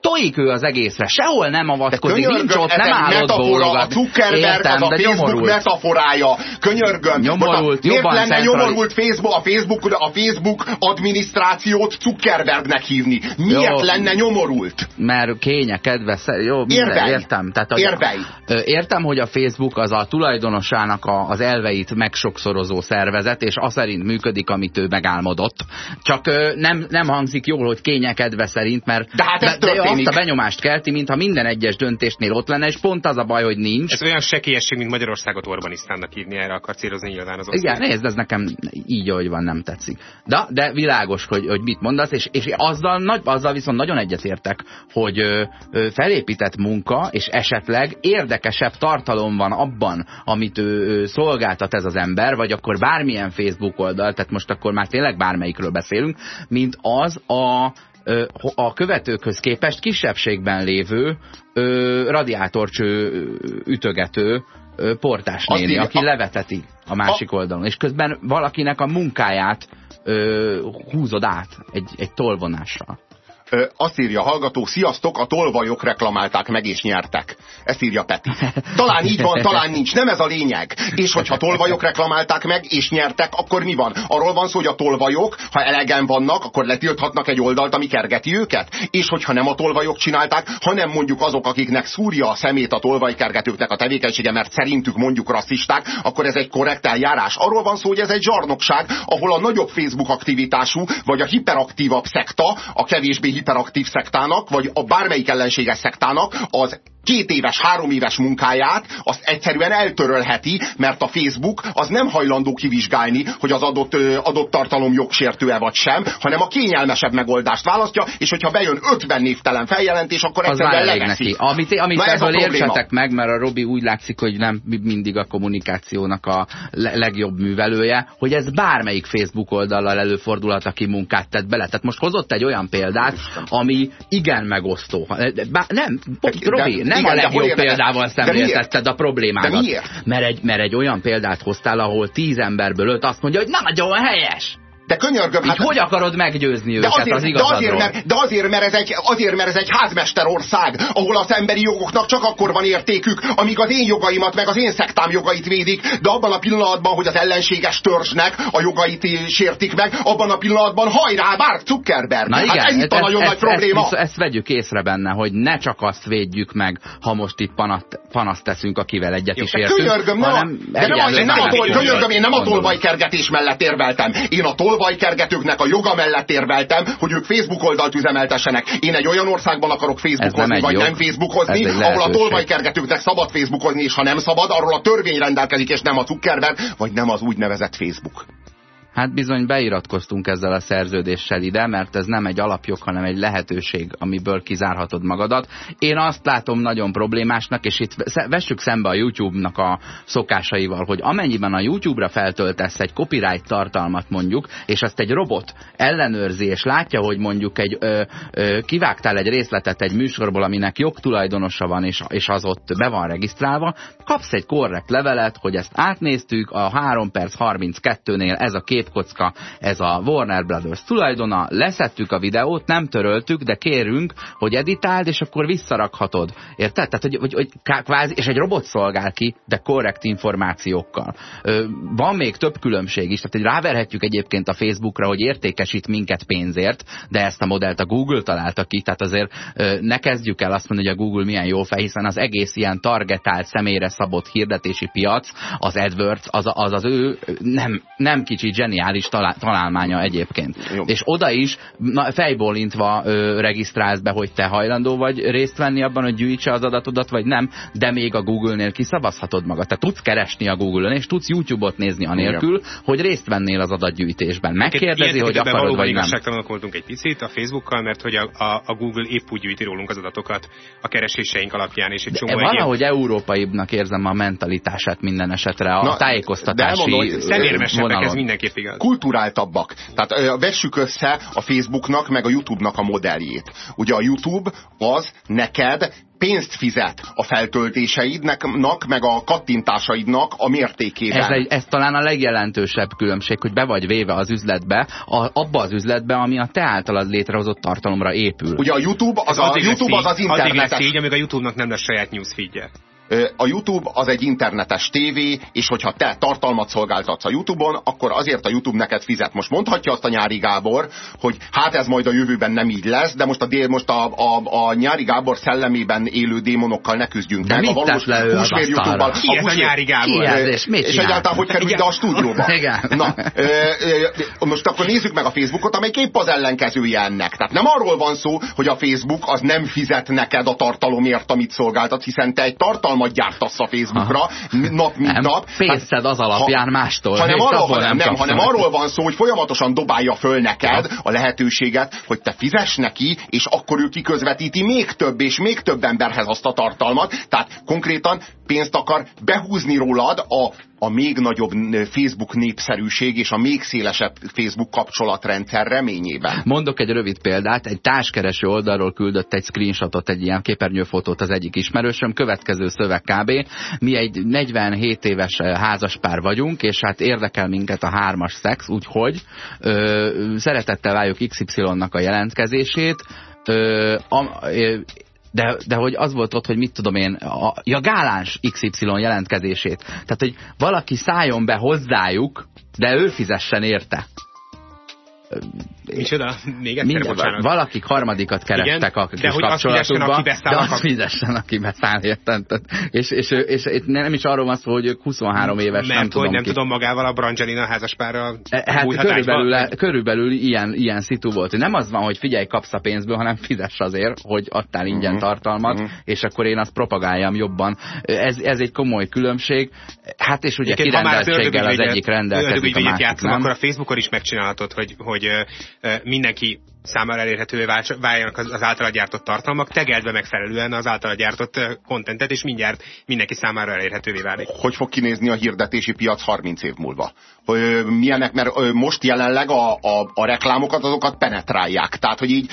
Tojik ő az egészre, sehol nem avatkozik, nincs ott, nem állott bólogat. a Zuckerberg Értem, az a Facebook nyomorult. metaforája. Könyörgöm. Nyomorult, Most miért jobban lenne nyomorult Facebook, a Facebook, a Facebook adminisztrációt Zuckerbergnek hívni? Miért Jó. lenne nyomorult? mert kénye, kedve, jó, minden, értem. Tehát, hogy- Értem, hogy a Facebook az a tulajdonosának a, az elveit megsokszorozó szervezet, és az szerint működik, amit ő megálmodott. Csak nem, nem hangzik jól, hogy kénye, kedve szerint, mert De hát ez de történik. azt a benyomást kelti, mintha minden egyes döntésnél ott lenne, és pont az a baj, hogy nincs. Ez olyan sekélyesség, mint Magyarországot Orbanisztánnak hívni, erre akar célozni nyilván az osztály. Igen, nézd, ez nekem így, ahogy van, nem tetszik. De, de világos, hogy, hogy mit mondasz, és, és azzal, nagy, azzal viszont nagyon egyetértek, hogy ö, ö, felépített munka, és esetleg érdekesebb tartalom van abban, amit ő, ő szolgáltat ez az ember, vagy akkor bármilyen Facebook oldal, tehát most akkor már tényleg bármelyikről beszélünk, mint az a ö, a követőkhöz képest kisebbségben lévő radiátorcső ütögető portás néni, aki a- leveteti a másik oldalon, és közben valakinek a munkáját ö, húzod át egy, egy tolvonással. Azt írja a hallgató, sziasztok, a tolvajok reklamálták meg és nyertek. Ezt írja Peti. Talán így van, talán nincs, nem ez a lényeg. És hogyha tolvajok reklamálták meg és nyertek, akkor mi van? Arról van szó, hogy a tolvajok, ha elegen vannak, akkor letilthatnak egy oldalt, ami kergeti őket? És hogyha nem a tolvajok csinálták, hanem mondjuk azok, akiknek szúrja a szemét a tolvajkergetőknek a tevékenysége, mert szerintük mondjuk rasszisták, akkor ez egy korrekt eljárás. Arról van szó, hogy ez egy zsarnokság, ahol a nagyobb Facebook aktivitású, vagy a hiperaktívabb szekta, a kevésbé hiperaktív szektának, vagy a bármelyik ellenséges szektának az két éves, három éves munkáját azt egyszerűen eltörölheti, mert a Facebook az nem hajlandó kivizsgálni, hogy az adott, adott tartalom jogsértő-e vagy sem, hanem a kényelmesebb megoldást választja, és hogyha bejön 50 névtelen feljelentés, akkor Az egyszerűen leveszi. neki. Amit, amit Na ebből értsetek meg, mert a Robi úgy látszik, hogy nem mindig a kommunikációnak a le- legjobb művelője, hogy ez bármelyik Facebook oldallal előfordulhat, aki munkát tett bele. Tehát most hozott egy olyan példát, ami igen megosztó. Bá, nem, De- Robi, nem igen, a legjobb példával De miért? szemléltetted a problémádat. Miért? Mert egy, mert egy olyan példát hoztál, ahol tíz emberből öt azt mondja, hogy nagyon helyes. De könyörgöm, Így hogy akarod meggyőzni de őket azért, az de, igazadról? azért, mert, de azért, mert ez egy, azért, mert ez egy házmesterország, ahol az emberi jogoknak csak akkor van értékük, amíg az én jogaimat, meg az én szektám jogait védik, de abban a pillanatban, hogy az ellenséges törzsnek a jogait sértik meg, abban a pillanatban hajrá, Mark Zuckerberg! Na igen, hát ez itt a nagyon nagy probléma. Ezt, ezt vegyük észre benne, hogy ne csak azt védjük meg, ha most itt panaszt, panaszt teszünk, akivel egyet Jó, is de értünk, könyörgöm, nem, hanem de nem, az, egyenlő nem a, tol, megvédjük. könyörgöm, én nem a Gondolom. tolvajkergetés mellett érveltem. Én a tolvajkergetőknek a joga mellett érveltem, hogy ők Facebook oldalt üzemeltessenek. Én egy olyan országban akarok nem Facebookozni, egy vagy jog. nem Facebookozni, ahol a tolvajkergetőknek szabad Facebookozni, és ha nem szabad, arról a törvény rendelkezik, és nem a Zuckerberg, vagy nem az úgynevezett Facebook. Hát bizony beiratkoztunk ezzel a szerződéssel ide, mert ez nem egy alapjog, hanem egy lehetőség, amiből kizárhatod magadat. Én azt látom nagyon problémásnak, és itt vessük szembe a YouTube-nak a szokásaival, hogy amennyiben a YouTube-ra feltöltesz egy copyright tartalmat mondjuk, és azt egy robot ellenőrzi, és látja, hogy mondjuk egy ö, ö, kivágtál egy részletet egy műsorból, aminek jogtulajdonosa van, és, és az ott be van regisztrálva, kapsz egy korrekt levelet, hogy ezt átnéztük, a 3 perc 32-nél ez a kép kocka, ez a Warner Brothers tulajdona, leszettük a videót, nem töröltük, de kérünk, hogy editáld, és akkor visszarakhatod. Érted? Tehát, hogy, hogy, hogy kvázi, és egy robot szolgál ki, de korrekt információkkal. Ö, van még több különbség is, tehát hogy ráverhetjük egyébként a Facebookra, hogy értékesít minket pénzért, de ezt a modellt a Google találta ki, tehát azért ö, ne kezdjük el azt mondani, hogy a Google milyen jó fej, hiszen az egész ilyen targetált, személyre szabott hirdetési piac, az AdWords, az az, az ő nem, nem kicsi zseniális talál, találmánya egyébként. Jó. És oda is na, fejbólintva ö, regisztrálsz be, hogy te hajlandó vagy részt venni abban, hogy gyűjtse az adatodat, vagy nem, de még a Google-nél kiszavazhatod magad. Te tudsz keresni a Google-on, és tudsz YouTube-ot nézni anélkül, Igen. hogy részt vennél az adatgyűjtésben. Megkérdezi, hogy akarod, vagy nem. voltunk egy picit a Facebookkal, mert hogy a, a, a Google épp úgy gyűjti rólunk az adatokat a kereséseink alapján, és egy csomó de valahogy egyéb... európaibbnak érzem a mentalitását minden esetre, a Na, tájékoztatási vonalon. ez mindenképp igaz. Kulturáltabbak. Tehát vessük össze a Facebooknak, meg a YouTube-nak a modelljét. Ugye a YouTube az neked pénzt fizet a feltöltéseidnek, meg a kattintásaidnak a mértékében. Ez, egy, ez talán a legjelentősebb különbség, hogy be vagy véve az üzletbe, a, abba az üzletbe, ami a te általad létrehozott tartalomra épül. Ugye a YouTube az, a, YouTube az, az internetes... Addig lesz így, amíg a YouTube-nak nem lesz saját newsfeedje a YouTube az egy internetes tévé, és hogyha te tartalmat szolgáltatsz a YouTube-on, akkor azért a YouTube neked fizet. Most mondhatja azt a Nyári Gábor, hogy hát ez majd a jövőben nem így lesz, de most a, dél, most a, a, a Nyári Gábor szellemében élő démonokkal ne küzdjünk de meg. A valós húsvér YouTube-bal. Ki ez a Nyári Gábor? Ki ez, és mit és egyáltalán hogy kerül ide a stúdióba? Igen. Na, ö, ö, most akkor nézzük meg a Facebookot, amely épp az ellenkezője ennek. Tehát nem arról van szó, hogy a Facebook az nem fizet neked a tartalomért, amit szolgáltat, hiszen te egy tartalom tartalmat gyártasz a Facebookra, nap mint nem, nap. Pénzed az alapján ha, mástól. Hanem, arról, hanem, nem, hanem arról van szó, hogy folyamatosan dobálja föl neked a lehetőséget, hogy te fizess neki, és akkor ő kiközvetíti még több és még több emberhez azt a tartalmat. Tehát konkrétan pénzt akar behúzni rólad a a még nagyobb Facebook népszerűség és a még szélesebb Facebook kapcsolatrendszer reményében. Mondok egy rövid példát, egy társkereső oldalról küldött egy screenshotot, egy ilyen képernyőfotót az egyik ismerősöm, következő szöveg kb. Mi egy 47 éves házaspár vagyunk, és hát érdekel minket a hármas szex, úgyhogy ö, szeretettel váljuk XY-nak a jelentkezését, ö, a, ö, de, de hogy az volt ott, hogy mit tudom én, a, a gáláns XY jelentkezését. Tehát, hogy valaki szálljon be hozzájuk, de ő fizessen érte. Micsoda? Még egyszer, Minden, bocsánat. Valakik harmadikat kerestek Igen, a kis de hogy kapcsolatukba, de azt fizessen, aki beszáll, érted? És, és, és, és, nem is arról van szó, hogy ők 23 éves, Mert nem tudom hogy nem ki. tudom magával a Brangelina házaspárral e, Hát körülbelül, körülbelül ilyen, ilyen szitu volt. Nem az van, hogy figyelj, kapsz a pénzből, hanem fizess azért, hogy adtál ingyen uh mhm. -huh. tartalmat, uh mhm. -huh. és akkor én azt propagáljam jobban. Ez, ez egy komoly különbség. Hát és ugye kirendeltséggel az, egyik rendelkezik a másik, játszom, akkor a Facebookon is megcsinálhatod, hogy, hogy mindenki számára elérhetővé váljanak az általa gyártott tartalmak, tegeltve megfelelően az általa gyártott kontentet, és mindjárt mindenki számára elérhetővé válik. Hogy fog kinézni a hirdetési piac 30 év múlva? Hogy milyenek, mert most jelenleg a, a, a reklámokat, azokat penetrálják. Tehát, hogy így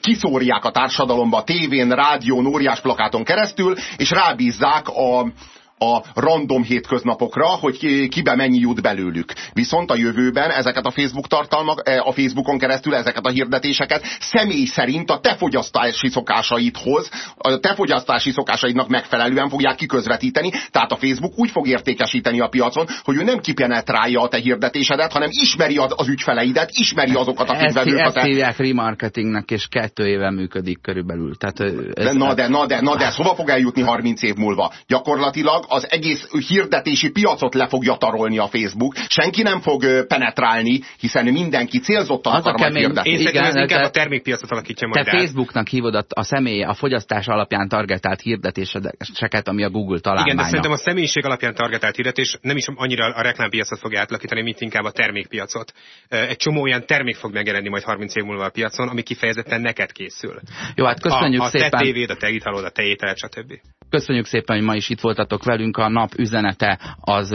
kiszórják a társadalomba, tévén, rádión, óriás plakáton keresztül, és rábízzák a, a random hétköznapokra, hogy kibe mennyi jut belőlük. Viszont a jövőben ezeket a Facebook tartalmak, e, a Facebookon keresztül ezeket a hirdetéseket személy szerint a te fogyasztási szokásaidhoz, a te fogyasztási szokásaidnak megfelelően fogják kiközvetíteni, tehát a Facebook úgy fog értékesíteni a piacon, hogy ő nem kipenetrálja a te hirdetésedet, hanem ismeri az, az ügyfeleidet, ismeri azokat, akik. Ezt, ezt hívják remarketingnek, és kettő éve működik körülbelül. Tehát ez, de, na, de, na, de, na, de, szóval fog eljutni 30 év múlva? Gyakorlatilag az egész hirdetési piacot le fogja tarolni a Facebook. Senki nem fog penetrálni, hiszen mindenki célzottan az akar majd hirdetni. Én Igen, ez inkább a termékpiacot alakítja majd Te el. Facebooknak hívod a, a személy, a fogyasztás alapján targetált hirdetéseket, ami a Google találmánya. Igen, de szerintem a személyiség alapján targetált hirdetés nem is annyira a reklámpiacot fogja átalakítani, mint inkább a termékpiacot. Egy csomó olyan termék fog megjelenni majd 30 év múlva a piacon, ami kifejezetten neked készül. Jó, hát köszönjük a, a szépen. A te tévéd, a te italod, a te ételed, stb. Köszönjük szépen, hogy ma is itt voltatok velünk. A nap üzenete az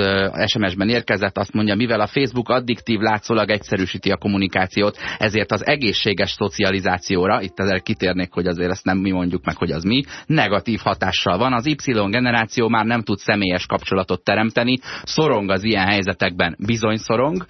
SMS-ben érkezett. Azt mondja, mivel a Facebook addiktív látszólag egyszerűsíti a kommunikációt, ezért az egészséges szocializációra, itt ezzel kitérnék, hogy azért ezt nem mi mondjuk meg, hogy az mi, negatív hatással van. Az Y generáció már nem tud személyes kapcsolatot teremteni, szorong az ilyen helyzetekben, bizony szorong,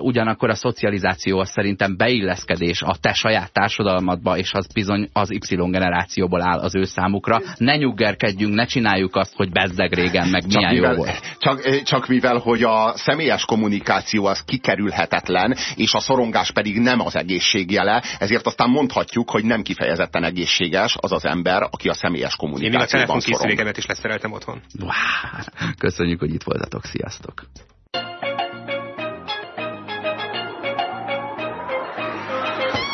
ugyanakkor a szocializáció az szerintem beilleszkedés a te saját társadalmadba, és az bizony az Y generációból áll az ő számukra. Ne nyuggerkedjünk, ne csináljuk azt, hogy bezzeg régen, meg csak milyen mivel, jó volt. Csak, csak mivel, hogy a személyes kommunikáció az kikerülhetetlen, és a szorongás pedig nem az egészségjele, ezért aztán mondhatjuk, hogy nem kifejezetten egészséges az az ember, aki a személyes Én még a kommunikációban telefonkészülékemet is leszereltem otthon. Wow. Köszönjük, hogy itt voltatok. Sziasztok!